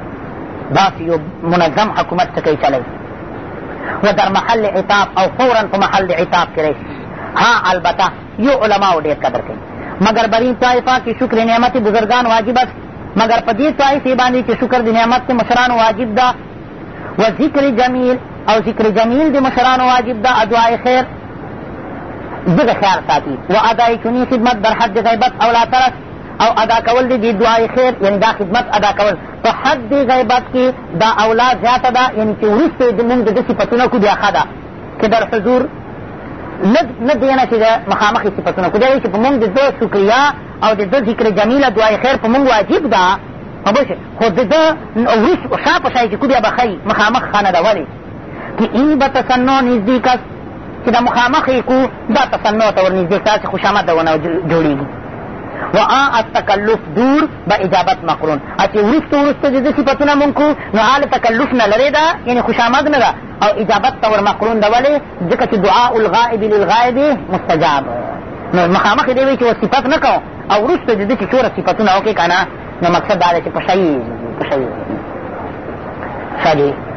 داسې یو منظم حکومت څه کوي چلی و در محل عتاب او فورا په محل د عتاب کښې ها البته یو علماو ډېر قدر کوي مگر بر این طایفه که شکر نعمت بزرگان واجب است مگر په دې طایفې باندې چې شکر د نعمت د مشرانو واجب ده و ذکر جمیل او ذکر جمیل د مشرانو واجب ده ادعای خیر دغه خیال ساتي و ادای چنی خدمت در حد غیبت او لا ترس او ادا کول دی دعای خیر یعنی دا خدمت ادا کول په حد غیبت کې دا اولا زیاته ده یعنی چې وروسته موږ د دې صفتونه کو بیا ښه ده که در حضور نه دینه چې د مخامخې صفتونه کدای چې په مونږ د ده شکریا او د ده ذکر جمیله دعای خیر په مونږ واجب ده خبوشه خو د ده وروس شا په شای چې کو بیا به ښایي مخامخ خانه ده ولې که این به تصنع نږدې کس چې د مخامخ یې کو دا تصنع ته ور نږدې ستاسې خوشامده ونه جوړېږي و آ التکلف دور به اجابت مقرون او چې وروستو وروستو د ده صفتونه مونږ کړو نو هله تکلف نه لرې ده یعنې خوشامد نه ده او اجابت ته ور مقرون ده ولې ځکه چې دعاء الغائب للغائب مستجاب نو مخامخ یې دی وایي چې و صفت نه کوم او وروسته د ده چې څوره صفتونه وکړې که نه نو مقصد دا دی چې په شی په شی ښه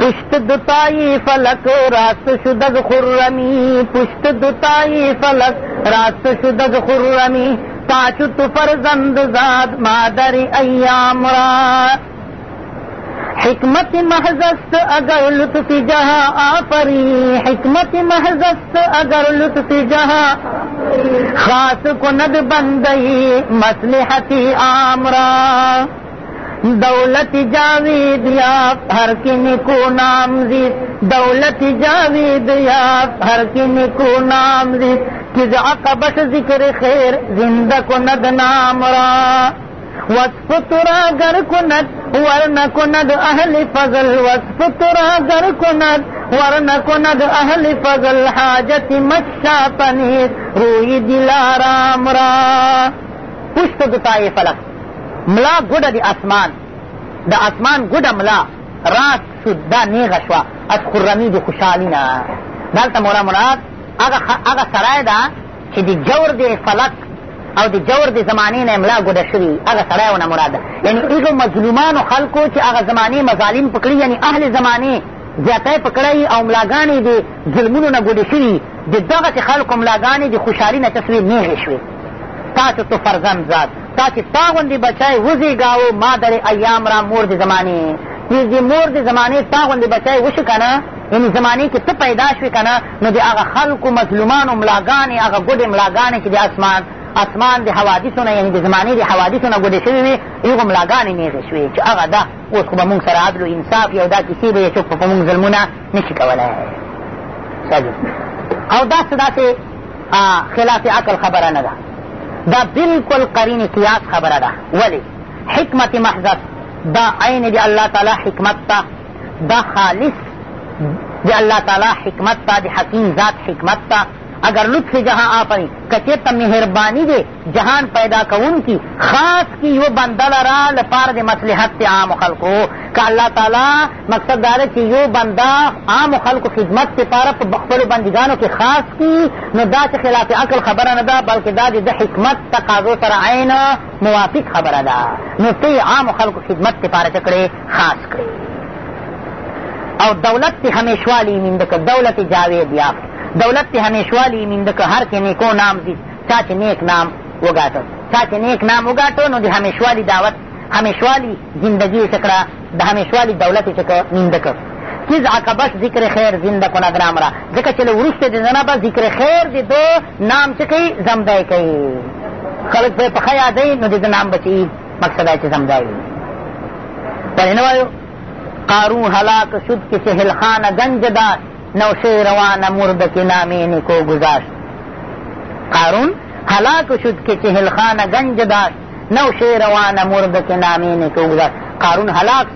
پشت دتائی فلک راست شدگ خرمی پشت دتائی فلک راست شدگ خرمی شدک فرزند زاد مادر ایام را حکمت محضست اگر لطف جہاں آفری حکمت محضست اگر لطف جہاں خاص کند بندئی مسلحتی آمرا دولت جاوید یاف ہر کن کو نامزد دولت جاوید یاف ہر کن کو نامزد کز عقبت ذکر خیر زندہ کند نام را وصف ترا گر کند ورنہ کند اہل فضل وصف ترا گر کند ورنہ کند اہل فضل حاجت مشا پنیر روی دلارام را پشت گتائے فلک ملا ګوډه د اسمان د اسمان ګوډه ملا راست شو دا نیغه شوه از خرمی د خوشحالي نه دلته مولا مراد هغه سړی ده چې د جور د فلک او د جور د زمانې نه املا ګوډه شوي هغه سړی ونه مراد ده یعنې هغو مظلومانو خلکو چې هغه زمانې مظالم پکړي یعنې اهل زمانې زیاتی پکړی او ملاګانې د ظلمونو نه ګوډې شوي د دغسې خلکو ملاګانې د خوشحالي نه څه شوې نیغې شوې تاسو تو فرزند زاد تا چې تا غوندې بچی وزېږاوه ما در ایام را مور د زمانې چې مور د زمانې تا غوندې بچی وشو که نه یعنې زمانې کې ته پیدا شوې که نه نو د هغه خلکو مظلومانو ملاګانې هغه ګوډې ملاګانې چې د اسمان اسمان د حوادثو نه یعنې د زمانې د حوادثو نه ګوډې شوې وې هغو ملاګانې مېږې شوې چې هغه ده اوس خو به مونږ سره عدل و انصاف یو دا کیسې به یې څوک په مونږ ظلمونه نشي کولی او داسې داسې خلاف عقل خبره نه ده دا بالکل قرین قیاس خبره ده ولی حکمت محضت دا عین دی الله تعالی حکمت تا دا خالص دی الله تعالی حکمت تا دی حکیم ذات حکمت تا اگر لطف جہاں آپیں کچے تا مہربانی دے جہان پیدا کون کی خاص کی وہ بندل را لپار دے مسلحت تے عام خلقو کہ اللہ تعالی مقصد دارے چی یو بندہ عام خلق خدمت تے پارا پا بخبر بندگانو کی خاص کی نو دا چی خلاف عقل خبر ندا بلکہ دا دی دا حکمت تقاضو سر عین موافق خبر دا نو تی عام خلق خدمت تے پارا چکڑے خاص کرے او دولت تی ہمیشوالی من دکر دولت جاوید یافت دولت تی همیشوالی مینده که هر که نیکو نام دید چا چې نیک نام وګاټه چا چې نیک نام وګاټه نو د همیشوالی دعوت همیشوالی زندگی چکړه د همیشوالی دولت یې چکه مینده که چیز عقبش ذکر خیر زنده کنه گرام را ځکه چې له وروسته د نه به ذکر خیر د ده نام څه کوي زمدی کوي خلک به یې پخه یادوي نو د ده نام بچي مقصد یې چې زمدی وي ولې نه وایو قارو هلاک شد که سهلخانه گنج دار نوشه روانه مرده که نامی نیکو گذاشت قارون هلاک شد که چهلخانه گنج داشت نوشه روانه مرده که نامی نیکو گذاشت قارون هلاک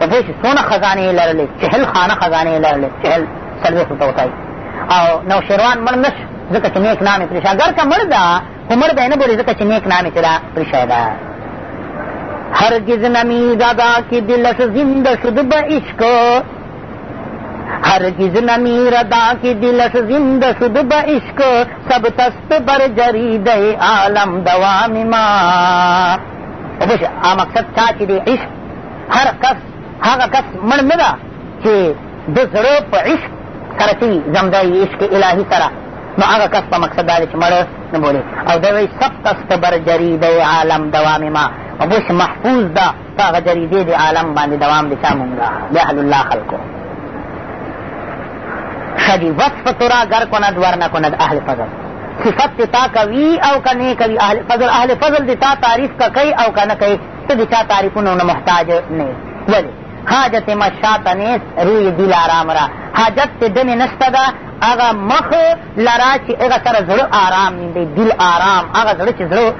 په دې څونه خزانې لرلې چهل خانه خزانې لرلې چهل څلوېښتو ته وتایي او نوشیروان مړ نه شو ځکه چې نیک نام یې پرې شوی ګرکه مړ ده خو مړ دی نه بولي ځکه چې نیک نام یې چې دا پرې شوی ده هرگز نمی دادا کی دلش زنده شد به عشق هرگز نمیر دا که دلش زنده شد به عشق سب تست بر جریده عالم دوام ما وبش آ مقصد چا چې دی عشق هر کس هغه کس مړ نه ده چې د زړه په عشق سره شوي زمدی عشق الهي سره نو هغه کس په مقصد دا دی چې مړه نه بولي او دی وایي سب تست بر جریده عالم دوام ما وبش محفوظ ده په هغه جریدې د عالم باندې دوام د چا مونږ ده د الله خلکو شدی وصف ترا گر کند ور نکند اهل فضل صفت تا کوي او که نه کوي اهل فضل اهل فضل د تا تعریف که کوي او که نه کوي ته د چا تعریفونو نه محتاج نه ولې حاجت مشاته نیست روی دل آرام را حاجت د دمې نشته ده هغه مخ لرا چې هغه سره زړه آرام دی دل آرام هغه زړه چې زړه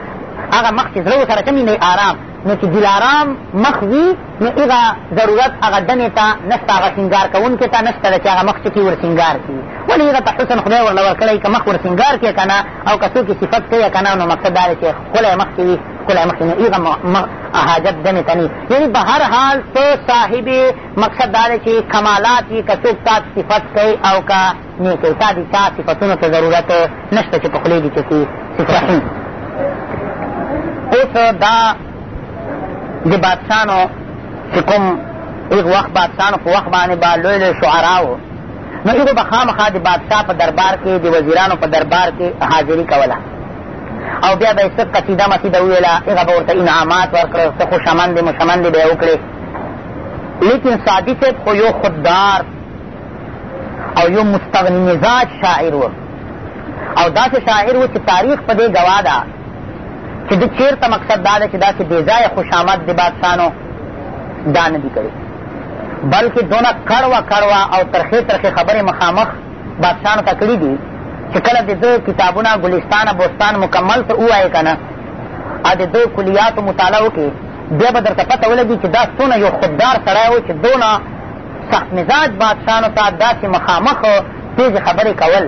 هغه مخ چې زړه ورسره څه آرام نو چې دلارام مخ وي نو هغه ضرورت هغه ډنې ته نشته هغه سینګار کوونکي ته نشته ده چې هغه مخ چکي ور سینګار کړي ولې هغه ته حسن خدای ورله ورکړی که مخ ور سینګار کړي که نه او که څوک یې صفت کوي که نه نو مقصد دا دی چې ښکلی مخ کې وي ښکلی مخ کې نو هغه حاجت ډنې ته نه یعنې په هر حال ته صاحب مقصد دا دی چې کمالات وي که څوک تا صفت کوي او که نه کوي تا د چا صفتونو ته ضرورت نشته چې په خولې دي چکي صفت اوس دا د بادشانو چې کوم ایک وخت بادشانو په وخت باندې به لوی لوی شعرا وو نو هغو به خامخا د بادشاه په دربار کې د وزیرانو په دربار کې حاضري کوله او بیا به یې څه قصیده مسیده وویله هغه به ورته انعامات ورکړل څه خوشمندې مشمندې به یې وکړې لیکن سادي صاحب خو یو خوددار او یو مستغني مزاج شاعر و او داسې شاعر و چې تاریخ په دې ګواه ده چې د چېرته مقصد دا دی چې داسې بې ځایه خوشامد د بادشاهانو دا نه دي کړې بلکې دونه کړوه کړوه او ترخې ترخې خبرې مخامخ بادشاهانو ته کړي دي چې کله د ده کتابونه ګلستان بوستان مکمل څه ووایې که نه او د ده کلیاتو مطالعه وکړې بیا به درته پته ولګي چې دا څونه یو خوددار سړی و چې دونه سخت مزاج بادشاهانو ته داسې مخامخ تیزې خبرې کول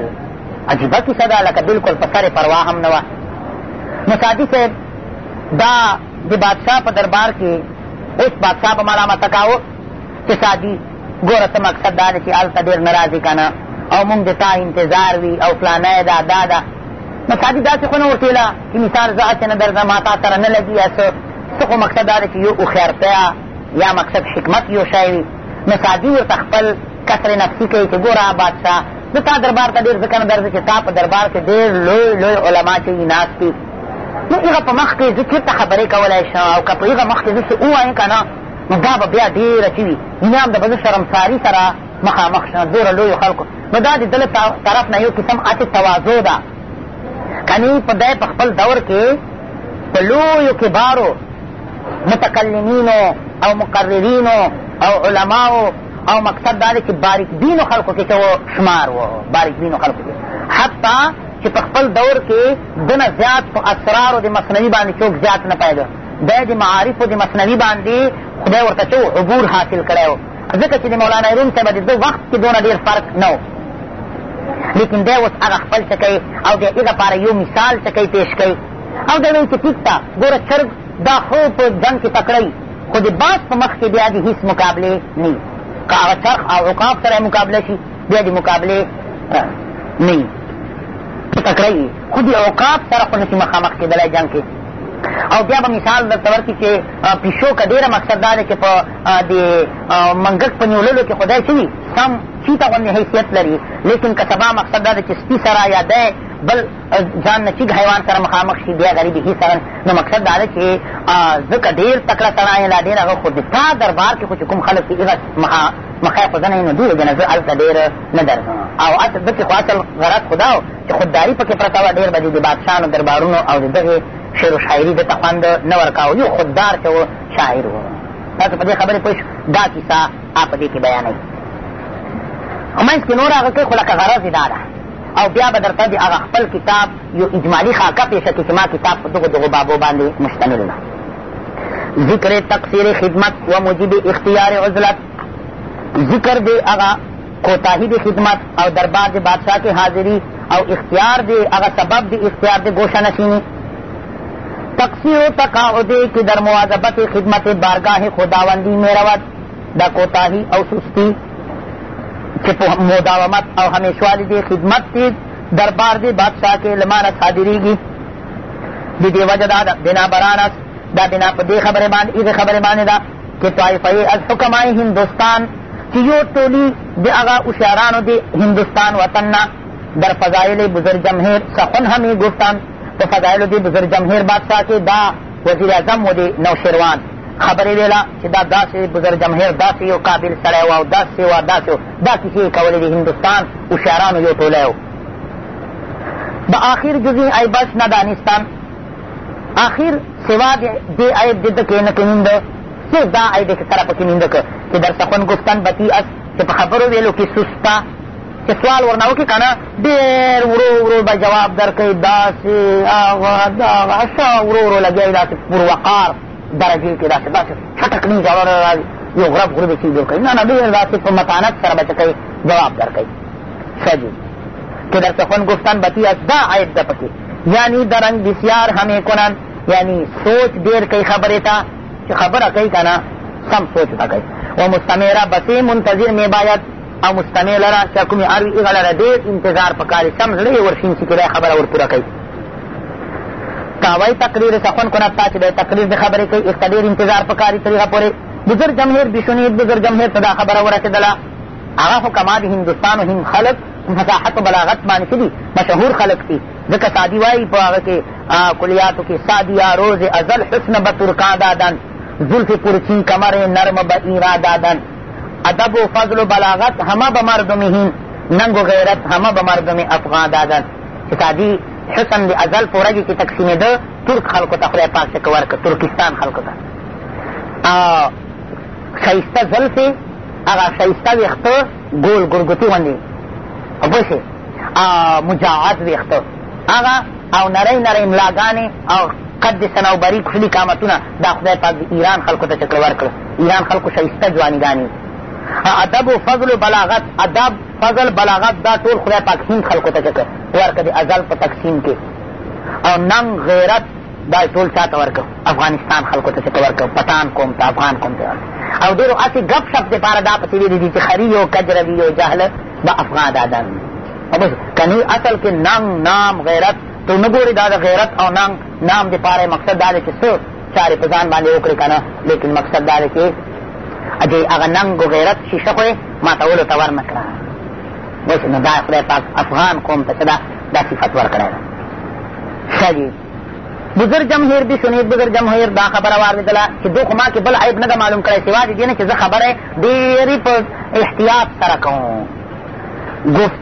عجیبه کیسه ده لکه بلکل په سر پروا هم نه وه مسادی سے دا د بادشاہ په دربار کې اوس بادشاہ به ملامته کاوه چې سادي ګوره څه مقصد دا دی چې هلته ډېر نه راځې که نه او موږ د تا انتظار وي او فلانی دا دا ده نو سادي داسې خو نه ورټېله چې مثال زه هسې نه در ځم ما تا سره نه لګي یا څه څه خو مقصد دا دی چې یو هوښیارتیا یا مقصد حکمت یو شی وي نو سادي ورته خپل کسر نفسي کوي چې ګوره بادشاه زه تا دربار ته ډېر ځکه نه در ځه چې تا په دربار کښې ډېر لوی لوی علما چې وي ناست دي نو هغه په مخ کښې زه چېرته خبرې کولی شم او که په هغه مخ کښې زه څه ووایم که نه نو دا به بیا ډېره چې وي مینه هم د به زه شرمساري سره مخامخ شم دومره لویو خلکو نو دا د ده له طرف نه یو قسم هسې تواضع ده کنی په دی په خپل دور کې په لویو کبارو متکلمینو او مقررینو او علماو او مقصد دا دی چې باریکبینو خلکو کښې که شمار و باریکبینو خلکو کښې حتی چې په خپل دور کې دونه زیات په اسرارو د مصنوي باندې څوک زیات نه پیدا دی د معارفو د مصنوي باندې خدای ورته څه عبور حاصل کړی و ځکه چې د مولانا روم صاحب د ده وخت کې دونه ډېر فرق نه لیکن دی اوس هغه خپل څه کوي او د هغې لپاره یو مثال څه کوي پېښ کوي او دی وایي چې ټیک ده ګوره چرګ دا خو په جنګ کې پکړی خو د باز په مخ کې بیا د هېڅ مقابلې نه که هغه چرخ او عقاب سره مقابله شي بیا د مقابلې نه چې تکړه وي خو د عقاب سره خو نسي مخامخ کېدلی جنګ کې او بیا به مثال درته ورکړي چې پیشو که ډېره مقصد دا دی چې په د منګک په نیوللو کې خدای څه سم چیته غوندې حیثیت لري لیکن که سبا مقصد دا دی چې سپي سره یا دی بل ځان نه چیږ حیوان سره مخامخ شي بیا غریبي هي سره نو مقصد دا دی چې ځکه ډېر تکړه سړی لا ډېر هغه خو د تا دربار کې خو چې کوم خلک دي هغه مخی خو زه نه یم نو دوی وجه نه زه هلته ډېر نه درځم او اصل دکې خو اصل غرض خو دا چې خودداري پکې پرته وه ډېر به د بادشاهانو دربارونو او د دغې شعر و شاعري ده ته خوند نه ورکاوه یو خوددار چې و شاعر و تاسو په دې خبرې پوه دا کیسه په دې کښې بیانوي خو منځ کښې نور هغه کوي خو لکه غرض یې دا ده او بیا به درته د هغه خپل کتاب یو اجمالي خاکه پېښه کړي چې ما کتاب په دغو دغو بابو باندې مشتمل ده ذکر تقصیر خدمت و مجیب اختیار عزلت ذکر دی هغه کوتاهی د خدمت او دربار د بادشاہ کې حاضری او اختیار دی هغه سبب د اختیار د ګوشه نشینی تقصیر و تقاعده که در مواظبت خدمت بارگاه خداوندی می رود دا کوتاهی او سستی که په مداومت او همیشوالی دی خدمت دی دربار دی بادشاہ کې لمانه صادریږي د دې وجه دا ده بنابران است دا بنا په دې خبرې باندې دې خبرې باندې ده چې طایفه از حکمای هندوستان چې یو ټولي د هغه هوښیارانو د هندوستان وطن نه در فضایل بزرگ جمهیر سخن همې گفتند په فضایلو دې بزرګ جمهیر بادشاه کې دا وزیر اعظم و دې نوشیروان خبرې ویله چې دا داسې بزرګ جمهیر داسې یو قابل سړی و او داسې و داسې و دا کیسې یې کولې د هندوستان هوښیارانو یو ټولی و به آخر جزې عیبش ندانستان آخر سوا دې عیب جده کې نه کمینده صرف دا عیب یې سره پکې مینده که چې در سخن گفتن بطی است چې په خبرو ویلو کې سستا چې سوال ورنه وکړي که نه ډېر ورو ورو به جواب درکوي داسې هغه دغه ښه ورو ورو لګیا وي داسې پروقار درجې کښې داسې داسې چټک نه جواب را راځي یو غرب غرب چې جوړ کوي نه نه ډېر داسې په متانت سره به څه کوي جواب درکوي ښه جي که در سخن گفتن بتی از دا عیب ده پکې یعنی درنگ بسیار همې کنن یعنی سوچ ډېر کوي خبرې ته چې خبره کوي که نه سم سوچ به کوي و مستمره بسې منتظر می باید او مستمع لره چې کومې اروي هغه لره ډېر انتظار پکار وي سم زړه یې ورشین چې دا خبره ورپوره کوي تاوی تقریر سخن کند تا چې د تقریر د خبرې کوي ورته ډېر انتظار پکار وي تر هغه پورې بزر جمهیر بشنید بزر جمهیر ته دا خبره ورسېدله هغه خو کما د هندوستان و هند خلک فصاحت و بلاغت باندې څه دي مشهور خلک دي ځکه سادي وایي په هغه کې کلیاتو کې سادیا روز ازل حسن بطرکا دادن زلف پرچین کمر نرم به ایرا دادن ادب و فضل و بلاغت همه به مردم هند ننگ و غیرت همه به مردم افغان دادن چې تادي حسن د ازل په ورځې کې تقسیمېده ترک خلکو ته خدای پاک څه ورکړه ترکستان خلکو ته ښایسته زلفې هغه ښایسته ویښته ګول ګرګوتې غوندې پوه شې مجاعت ویښته هغه او نری نری ملاګانې او قد سنوبري کوچني قامتونه دا خدای پاک د ایران خلکو ته چکړه ورکړه ایران خلکو ښایسته ځوانیګانې ادب و فضل و بلاغت ادب فضل بلاغت دا ټول خدای پاکسین خلکو ته چکه ورکه د ازل په تقسیم کې او ننګ غیرت دا ټول چا ته ورکو افغانستان خلکو ته چکه ورکو پتان قوم ته افغان قوم ته او ډېرو هسې ګپ شپ دپاره دا پسې ویلي دي چې خري او کجروي او جهله به افغان دادن کنی اصل کې ننګ نام غیرت تو نه ګورې دا د غیرت او ننګ نام دپاره مقصد دا دی چې څه چارې په ځان باندې وکړې که نه لیکن مقصد دا دی چې د هغه ننګ و غیرت شیشه خو یې ماتولو ته ور نه کړه اوس نو دا خدای پاک افغان قوم ته څه ده دا صفت ورکړی ده ښه دي بزر جمهیر دي شنید بزر جمهیر دا خبره واورېدله چې دو خو ما کې بل عیب نه ده معلوم کړی سوا د دې نه چې زه خبره ډېرې په احتیاط سره کوم گفت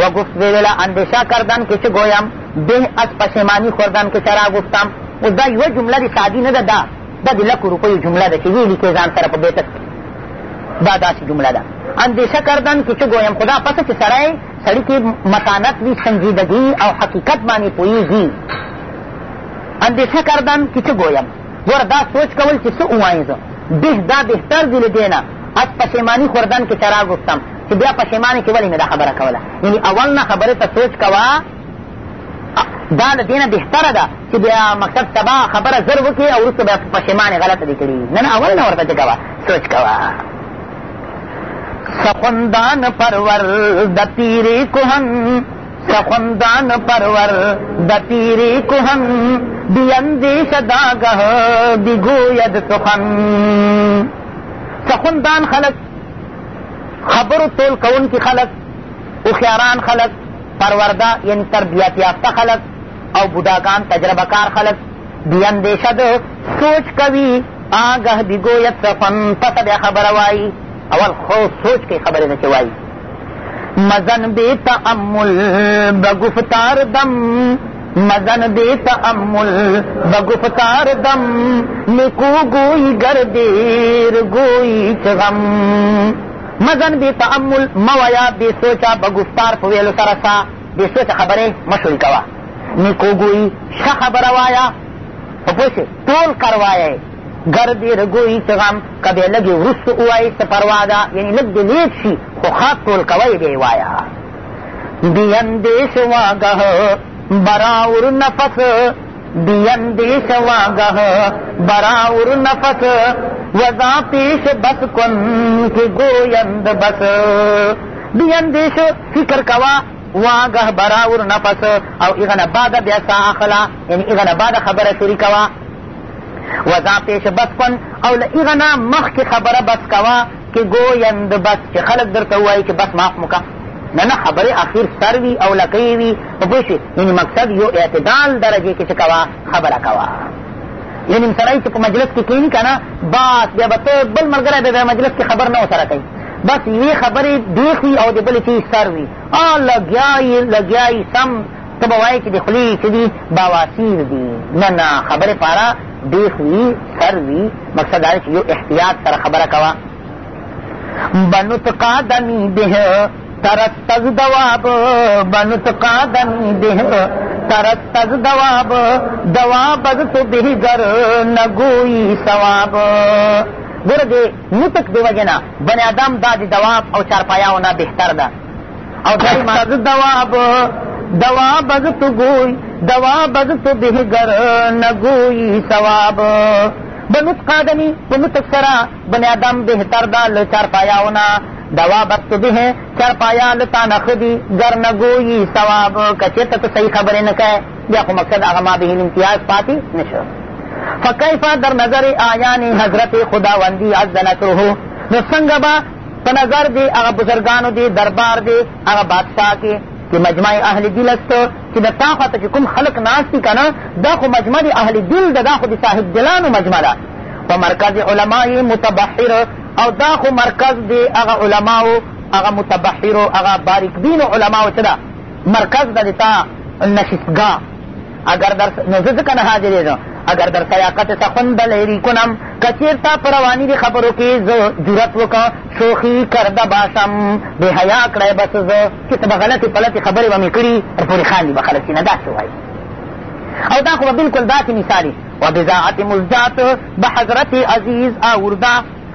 و گفت ویویلا اندیشا کردن که چه گویم به از پشیمانی خوردن که چرا گفتم اوس دا یوه جمله دې سادي نه ده دا دا د لکو روپیو جمله ده چې ویلي کې ځان سره په بیتس کې دا داسې جمله ده اندیشه کردن که چه گویم خدا پس چې سړی سړي کې متانت وي سنجیدګي او حقیقت باندې پوهېږي اندیشه کردن که چه گویم ګوره دا سوچ کول چې څه ووایم زه به دا بهتر دي له دې نه از پشیمانی خوردن که چرا گفتم چې بیا پشیمانې کې ولې مې دا خبره کوله یعنې اول نه خبرې ته سوچ کوه دا د دې نه بهتره ده چې بیا مقصد سبا خبره زر وکړي او وروسته بیا پشیمانې غلطه دې کړي نن اول نه ورته څه کوه سوچ کوه سخندان پرور د پیری کهن سخندان پرور د پیری کهن بی اندیش داگه بگوید سخن سخندان خلق خبرو تول کون کی خلق اخیاران خلق پرورده یعنی تربیت یافته خلق او بوداگان تجربه کار خلق بی اندیشه ده سوچ کوي آگه دی گوید سخن پس بیا خبره وایي اول خو سوچ کوي خبرې نه چې وایي مزن بی تعمل بگفتار دم مزن بی تعمل بگفتار دم نکو گوی گردیر گوی چغم مزن بی تعمل مویا بی سوچا بگفتار په ویلو سره سا بی سوچه خبرې مشوری کوه نکو گوئی شخ بروایا پوش ٹول کروائے گردی رگوئی چغم کبھی لگی رس اوائی سے پروادا یعنی لگ دی نیک سی خو خاک ٹول کوئی بے وایا دی اندیش واگہ براور نفس دی اندیش واگہ براور نفس وزا پیش بس کن کی گویند بس دی اندیش فکر کوا واګه برا ور نفس او ایغنه بعد بیا سا اخلا یعنی ایغنه بعد خبره شریکه وه وضع پیش بس کن او له ایغه نه مخکې خبره بس کوه کې ګویند بس چې خلک درته ووایي چې بس معاف مکه نه نه خبرې اخیر سر وي او لکۍ وي په پوه شې یعنې مقصد یو اعتدال درجې کې چې کوه خبره کوه یعنې سړی چې په مجلس کې کښېني که نه بس بیا به ته بل ملګری به بیا مجلس کې خبر نه ورسره کوي بس یوې خبرې بیخ وي او د بلې چې سر وي آ لګیا یې لګیا یې سم ته به وایې چې د خولې څه دي باواسیر دي نه نه خبرې پاره بیخ وي سر وي مقصد دا چې یو احتیاط سره خبره کوه بنت قادمی ده ترتز دواب بنت قادمی ده ترتز دواب دواب از تو بهگر نگوی ثواب ګوره د نطق د وجې نه بني ادم دا د دواب او چارپایاو نه بهتر ده او درې دواب دوا بز تو گوئی دوا بز تو بہگر نگوئی ثواب بنت قادنی بنت سرا بن آدم بہتر دال چار پایا ہونا دوا بس تو بھی ہے چار پایا لتا نخدی گر نگوئی ثواب کچے تک صحیح خبریں نہ کہے یا کو مقصد آغما بہین امتیاز پاتی نشو فکیفا در نظر آیان حضرت خداوندی عز نصره نو څنګه به په نظر دی هغه بزرګانو دی دربار دی هغه بادشاہ کې چې مجمع اهل دل است چې د تا خواته چې کوم خلق ناست دي که نه دا خو مجمع د اهل دل ده دا خو د صاحب دلانو مجمع ده په مرکز علمای متبحر او دا خو مرکز دی هغه علماو هغه متبحرو هغه باریکبینو علماو څه ده مرکز ده د تا نشستګاه اگر در نو زه ځکه نه حاضرېږم اگر در سیاقت سخن دلیری کنم کچیرتا پروانی دی خبرو کی جرت وکا شوخی کرده باشم بے حیا کړی بس زه چې ته به غلطې پلطې خبرې به مې کړي پورې خاندي به خلک چې نه داسې وایي او دا خو به بلکل داسې مثال و بزاعت مزجات به حضرت عزیز آورده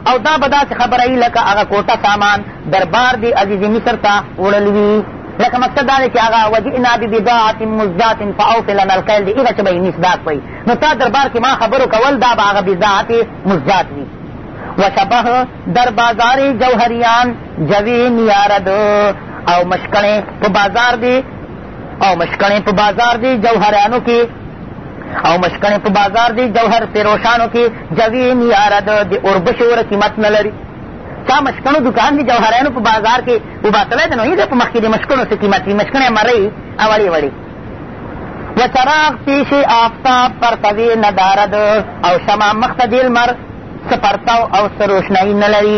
او دا به داسې خبره وي لکه هغه کوټه سامان دربار دی عزیز مصر ته وړل وي لکه مقصد دا دی چې هغه وجئنا ببضاعة مزدات فاوف لنا الکیل دی هغه چې به یې مسداد کوئ نو تا دربار کې ما خبرو کول دا به هغه بضاعت مزدات وي وشبه در بازار جوهریان جوی نیارد او مشکڼې په بازار دی او مشکڼې په بازار دی جوهریانو کې او مشکڼې په بازار دی جوهر فروشانو کې جوی نیارد د اوربشو قیمت نه لري تا مشکڼو دکان دي جوهرانو په بازار کې وباسلی دی نو هېڅ په مخ کې د مشکڼو څه قیمت وي مشکڼې مرۍ اوړې وړې و چراغ پیش آفتاب پرتوی ندارد او شمع مخ ته دې لمر څه پرتو او څه روشنایي نه لري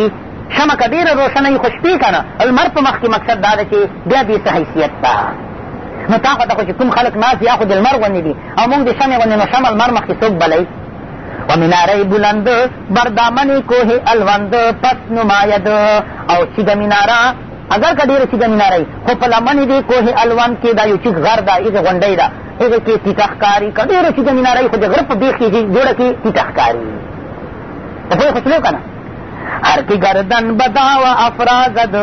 شمع که ډېره روشنه وي خو شپې که نه لمر په مخ کې مقصد دا ده چې بیا دې څه حیثیت ده نو تا خو ته خو چې کوم خلک ناست یا خو د لمر غوندې دي او موږ د شمې غوندې نو شمه لمر مخکې څوک بلی و مناره بلند بردامن کوه الوند پس نماید او چیګه مناره اگر که ډېره چیګه مناره خو په لمنې دې کوه الوند کې دا یو چیک غر ده هغې غونډۍ ده هغې کې تیته ښکاري که ډېره چیګه مناره خو د غره په بیخ کې جوړه کې تیته ښکاري په پوه خو شلو که نه هر کی گردن بدا و افرازد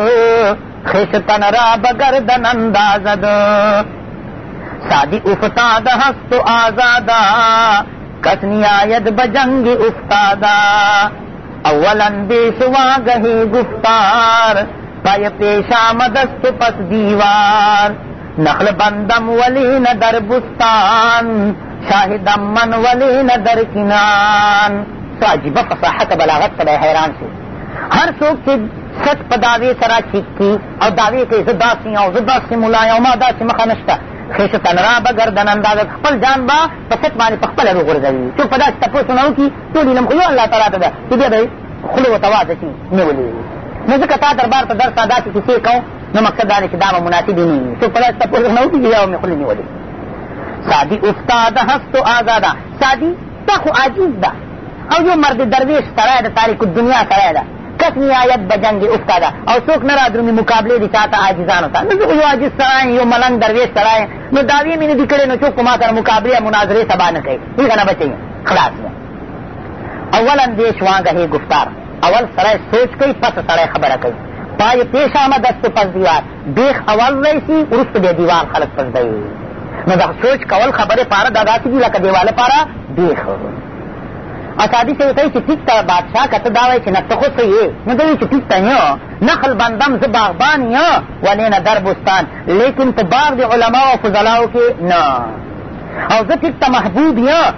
خشتن را بگردن اندازد سادی افتاد هست و آزادا کس نیاید بجنگ افتادا اولا بیشوا گهی گفتار پای پیش آمدست پس دیوار نخل بندم ولین در بستان شاهدم من ولین در کنان سو عجیبه فصاحت بلاغت سره حیران شو هر څوک چې سچ په دعوې سره چیک کي او دعوې کوي زه داسې یم او زه داسې ملا یم او ما داسې مخه نشته خیشتن را به ګردن اندازه خپل جان به په سټ باندې په خپله وغورځوي څوک په داسې تپوس ونه وکړي ټول علم خو یو الله تعالی ته ده چې بیا به یې خوله ورته واضه شي نیولې نو ځکه تا دربار ته درته داسې کیسې کوم نو مقصد دا دی چې دا به مناسبې نه وي څوک په داسې تپوس ونه وکړي چې بیا به مې خوله نیولې سادی افتاده هست و آزاده سادی تا خو عجیب ده او یو مرد درویش سړی ده تاریک الدنیا سړی ده کس نهایت به جنگ افتاده او څوک نه رادرومي مقابلې دي چاته عاجزانو ته نو زه خو یو عاجز سړی یم یو ملنګ درویش سړی یم نو دعوې مې نه دي کړې نو څوک ما سره مقابلې مناظرې سبا نه کوي هېڅ نه بچی خلاص یم اول اندیش وانگهی گفتار اول سړی سوچ کوي پس سړی خبره کوي پای پیش آمد است پس دیوار بیخ اول رئیسي وروسته بیا دیوار خلک پس دی نو دا سوچ کول خبرې پاره دا داسې دي لکه دیواله پاره بیخ اسادی سے وتای چې ټیک ته بادشاہ کته دا وای چې نه ته خو څه یې نو ته وایي چې ټیک ته نه نخل بندم زه باغبان یم ولې نه در بستان لیکن په باغ د علماو او فضلاو کې نه او زه ټیک ته محبوب یم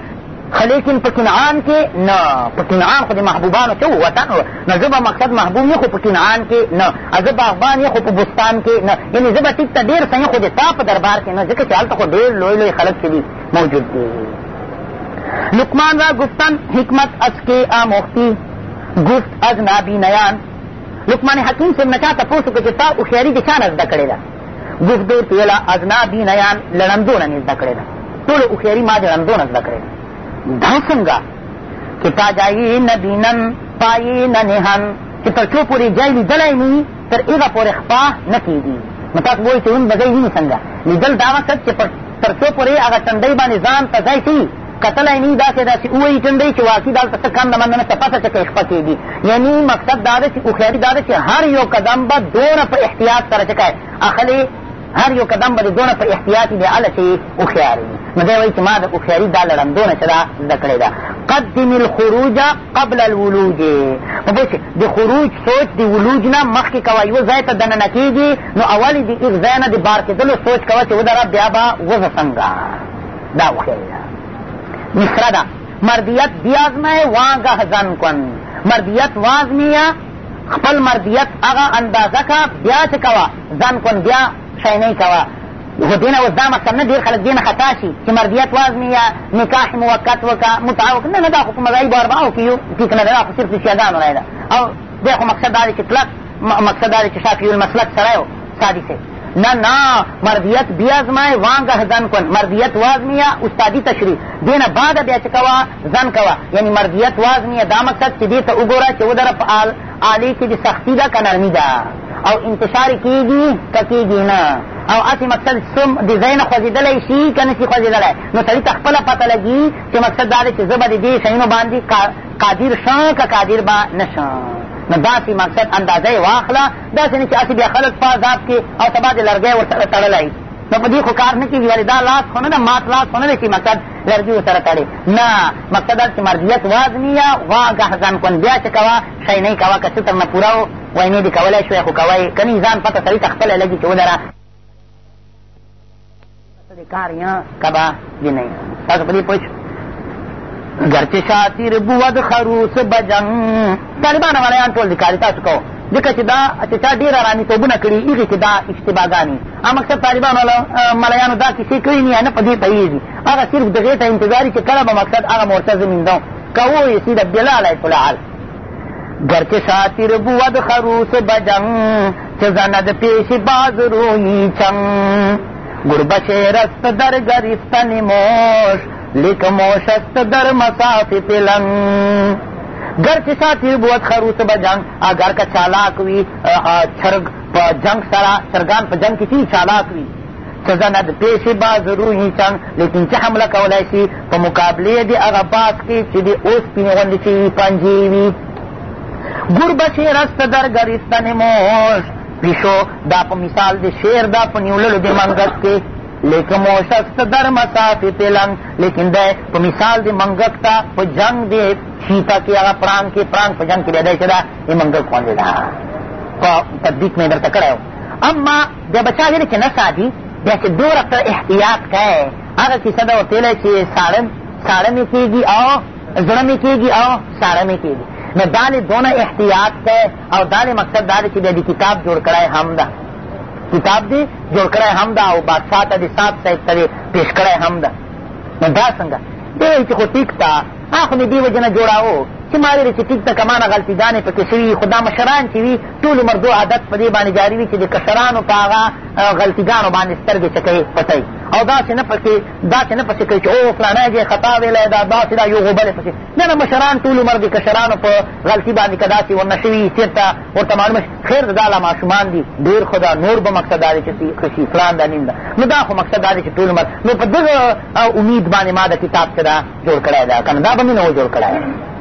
خو لیکن په کنعان کې نه په کنعان خو د محبوبانو څه وطن نه زه به مقصد محبوب یې خو په کنعان کې نه زه باغبان یې خو په بستان کې نه یعنې زه به ټیک ته ډېر څه خو د تا په دربار کې نه ځکه چې هلته خو ډېر لوی لوی خلک چې دي موجود دي لقمان را گفتن حکمت از که آموختی گفت از نابینیان لقمان حکیم صاحب نه چا تپوس وکړه چې تا هوښیاري د چا نه زده کړې ده گفت دوی ته ویله از نابینیان له ړندو نه مې زده کړې ده ټوله هوښیاري ما د ړندو نه زده کړې ده دا څنګه چې تا جایي نه بینن پایې نه نهن چې تر څو پورې جای لیدلی نه تر هغه پورې خفا نه کېږي نو تاسو وایي چې اون به ځای ویني څنګه لیدل دا مقصد چې تر څو پورې هغه ټنډۍ باندې ځان ته ځای کوي کتلی نه داسې داسې ووایي ټنډی چې واقعي دلته څه کم د مننه څه پته څه کې خپه کېږي یعنې مقصد دا ده چې هوښیاري دا ده چې هر یو قدم به دونه په احتیاط سره څه کوي اخلې هر یو قدم به د دونه په احتیاط دی هله چې هوښیار وي نو دی وایي چې ما د هوښیاري دا لړندونه چې دا زده کړې ده قدم الخروج قبل الولوج نو پوه د خروج سوچ د ولوج نه مخکې کوه یوه ځای ته دننه کېږي نو اول یې د هېڅ ځای نه د بار کېدلو سوچ کوه چې ودره بیا به وزه څنګه دا هوښیاري ده مصرده مردیت بیازمه وانگه زن کن مردیت وازمیه خپل مردیت هغه اندازه که بیا چې کوه زن کن بیا شینۍ کوه خو دې نه اوس دا مقصد نه ډېر خلک دې نه خطا شي چې مردیت وازمي یا نکاح موقت وکړه متعه وکړه نه نه دا خو په مذاهبو اربعو کې یو ټیک نه ده دا خو صرف د شیهګانو رایې ده او دې خو مقصد دا دی چې کلک مقصد دا دی چې شافي المسلک سړی و صادق نه نه مردیت بیازمای وانگه زن کن مردیت وازمیه استادی تشریح دینه بعد بیا چې کوه زن کوه یعنی مردیت وازمیه دا مقصد چې دې ته وګوره چې ودره په عالی کې د سختي ده که نرمي ده او انتشار کېږي که کېږي نه او هسې مقصد څوم د ځای نه خوځېدلی شي که نه شي خوځېدلی نو سړي ته خپله پته لګي چې مقصد دا دی چې زه به د دې شیونو باندې قادر شم که قادر به نه شم نو داسې مقصد اندازه یې واخله داسې نه چې هسې بیا خلک فاذاب کړي او سبا د لرګی ورسره تړلی نو په دې خو کار نه کېږي ولې دا لاس خو نه ده مات لاس خو نه دی چې مقصد لرګي ورسره تړې نه مقصد هلته مرضیت وازنیه واګهزن کن بیا چې کوه شی نه یې کوه که څه ترنه پوره و وینې دې کولی شوی خو کوی که نه ځان پته سړي ته خپله لګي چې ولره د کار یې کبه دې نه تاسو په دې پوه گرچه شاطیر بود خروس بجنگ طالبان ملایان ټول ذکاري تاسو کوو ځکه چې دا چې چا ډېر ارامي توبونه کړي هغې چې دا اشتباګانې هم اکثر طالبانو ملایانو دا کیسې کړي نه یا نه په دې پوهېږي هغه صرف د غېټه انتظار چې کله به مقصد هغه مورچه زمیندو که ووایي سیده بلاله فلحال گرچه شاطیر بود خروس بجنگ چه زند پیش باز روی چنگ گربه شیرست در گریفتن موش لیکم و شست در مسافت لن گرچه شاطیر بود خروس بجنگ اگر که چالاک وی چرگ پا جنگ سرا چرگان پا جنگ کسی چالاک وی سزند پیش باز روحی چنگ لیکن چه حمله کولی شي په مقابلې د هغه باز کې چې د اوسپینې غوندې شوي پنجې وي ګور به شي رسته در ګرستن موش پیشو دا په مثال د شیر دا په نیوللو د منګس کې لیکن موشک در مسافی پلنگ لیکن دی په مثال دی منګک تا په جنگ دی چیتا کې هغه پړانګ کې پړانګ په جنگ کې دی چې دا یې منګک غوندې ده په تطبیق مې درته کړی اما د بچا ویلې چې نه سادي بیا چې دومره ته احتیاط کوې هغه کیسه ده ورته ویلی چې ساړه ساړه مې کېږي او زړه مې کېږي او ساړه مې کېږي نو دا دونه احتیاط کوې او دا مقصد دا دی چې بیا د کتاب جوړ کړی هم ده کتاب دی جوړ کړی هم ده او بادشاه ته دې صاحب صاحب ته دې پېښ کړی هم ده نو دا څنګه دی وایي چې خو ټیک ته خو مې دې وجې نه جوړاوه چې ما ویلې چې ټیک ده کمانه غلطیګانې پکې شوي خو دا مشران چې وي ټول عمر دو عادت په دې باندې جاري وي چې د کشرانو په هغه غلطیګانو باندې سترګې چکوي پټوي او داسې نه پسې داسې نه پسې کوي چې او فلانی دی خطا ویلی دا داسې دا یو غوبلې پسې نه نه مشران ټول عمر د کشرانو په غلطي باندې که داسې ورنه شوي وي چېرته ورته معلومه شي خیر د دا لا ماشومان دي ډېر خو دا نور به مقصد دا دی چې ښه شي فلان دا نیم ده نو دا خو مقصد دا دی چې ټول عمر نو په دغه امید باندې ما د کتاب څه دا جوړ کړی ده که نه دا به مې نه و جوړ کړی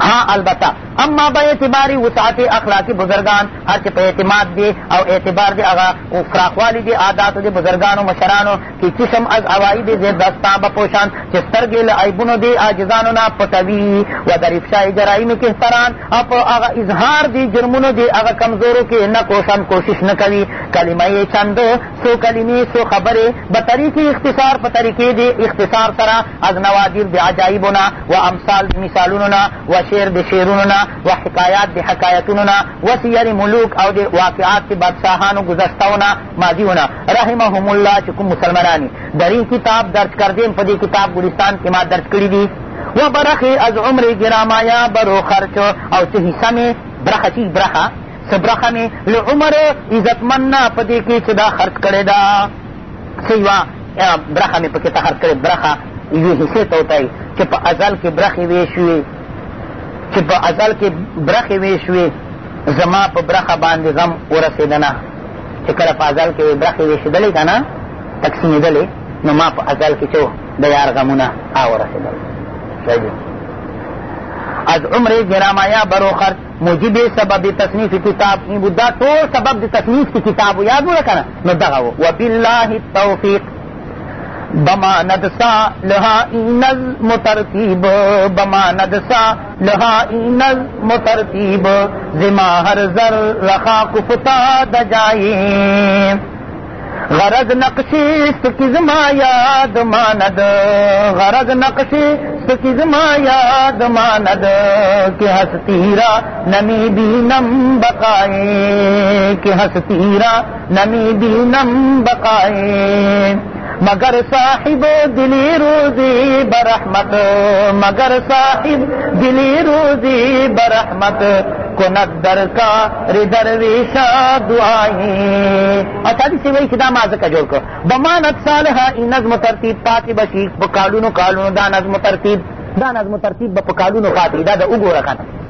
ها البته اما به اعتبار وسعت اخلاقی بزرگان هر چې په اعتماد دی او اعتبار دی هغه فراخوالی دی عاداتو دی بزرگانو مشرانو کې قسم از عوایدې زیردستا به پوشان چې سترګې له عیبونو دی عاجزانو نه پټوي و در افشای جرایمو کې احتران او په هغه اظهار دی جرمونو دی هغه کمزورو کې نه کوشم کوشش نه کوي کلمه چند سو کلمې سو خبرې به طریقې اختصار په طریقې دی اختصار سره از نوادر د عجایبو نه و امثال مثالونو نه و شعر د شعرونو نه و حکایات د حکایتونو نه و سیر ملوک او د واقعات د بادشاهانو گذشتو نه ماضیو نه رحمهم الله چې کوم مسلمانان دې کتاب درج کردیم په دې کتاب ګلستان کې ما درج کړي دي و برخی از عمر گرامایا برو خرچ او چه حصہ میں برخه چیز برخه څه برخه مې له عمر عزتمن نه په دې کې چې دا خرڅ کړې ده څه یوه برخه مې پکې ته خرڅ کړې برخه یوې حصې ته وتایي چې په ازل کې برخې وې شوې چې په ازل کې برخې ویشوې زما په برخه باندې غم ورسېده نه چې کله په ازل کې برخې ویشېدلې که نه تقسیمېدلې نو ما په ازل کې چې د یار غمونه راورسېدل از عمر گرامایا بروخر موجب سبب تصنیف کتاب این بود دا ټول سبب د تصنیف کی کتاب یاد وره که نه نو دغه و وبالله التوفیق بماند سا لہا اینز مترتیب بماند سا لہا اینز مترتیب زما ہر زر رخا کفتا د غرض نقشی سا یاد ماند غرض نقشی سزما یاد ماند کہ ہس تیرا نمی دینم بکائے کہ ہس تیرا نمی دینم بکائے مگر صاحب دلی روزی برحمت مگر صاحب دلی روزی برحمت کند در کا ردر ویشا دعائی او تادی سی وی چدا مازکا جوڑ کو بمانت صالحا ای نظم ترتیب پاتی بشی پکالونو کالونو دا نظم ترتیب دا نظم ترتیب با پکالونو خاطری دا دا اگو رکھانا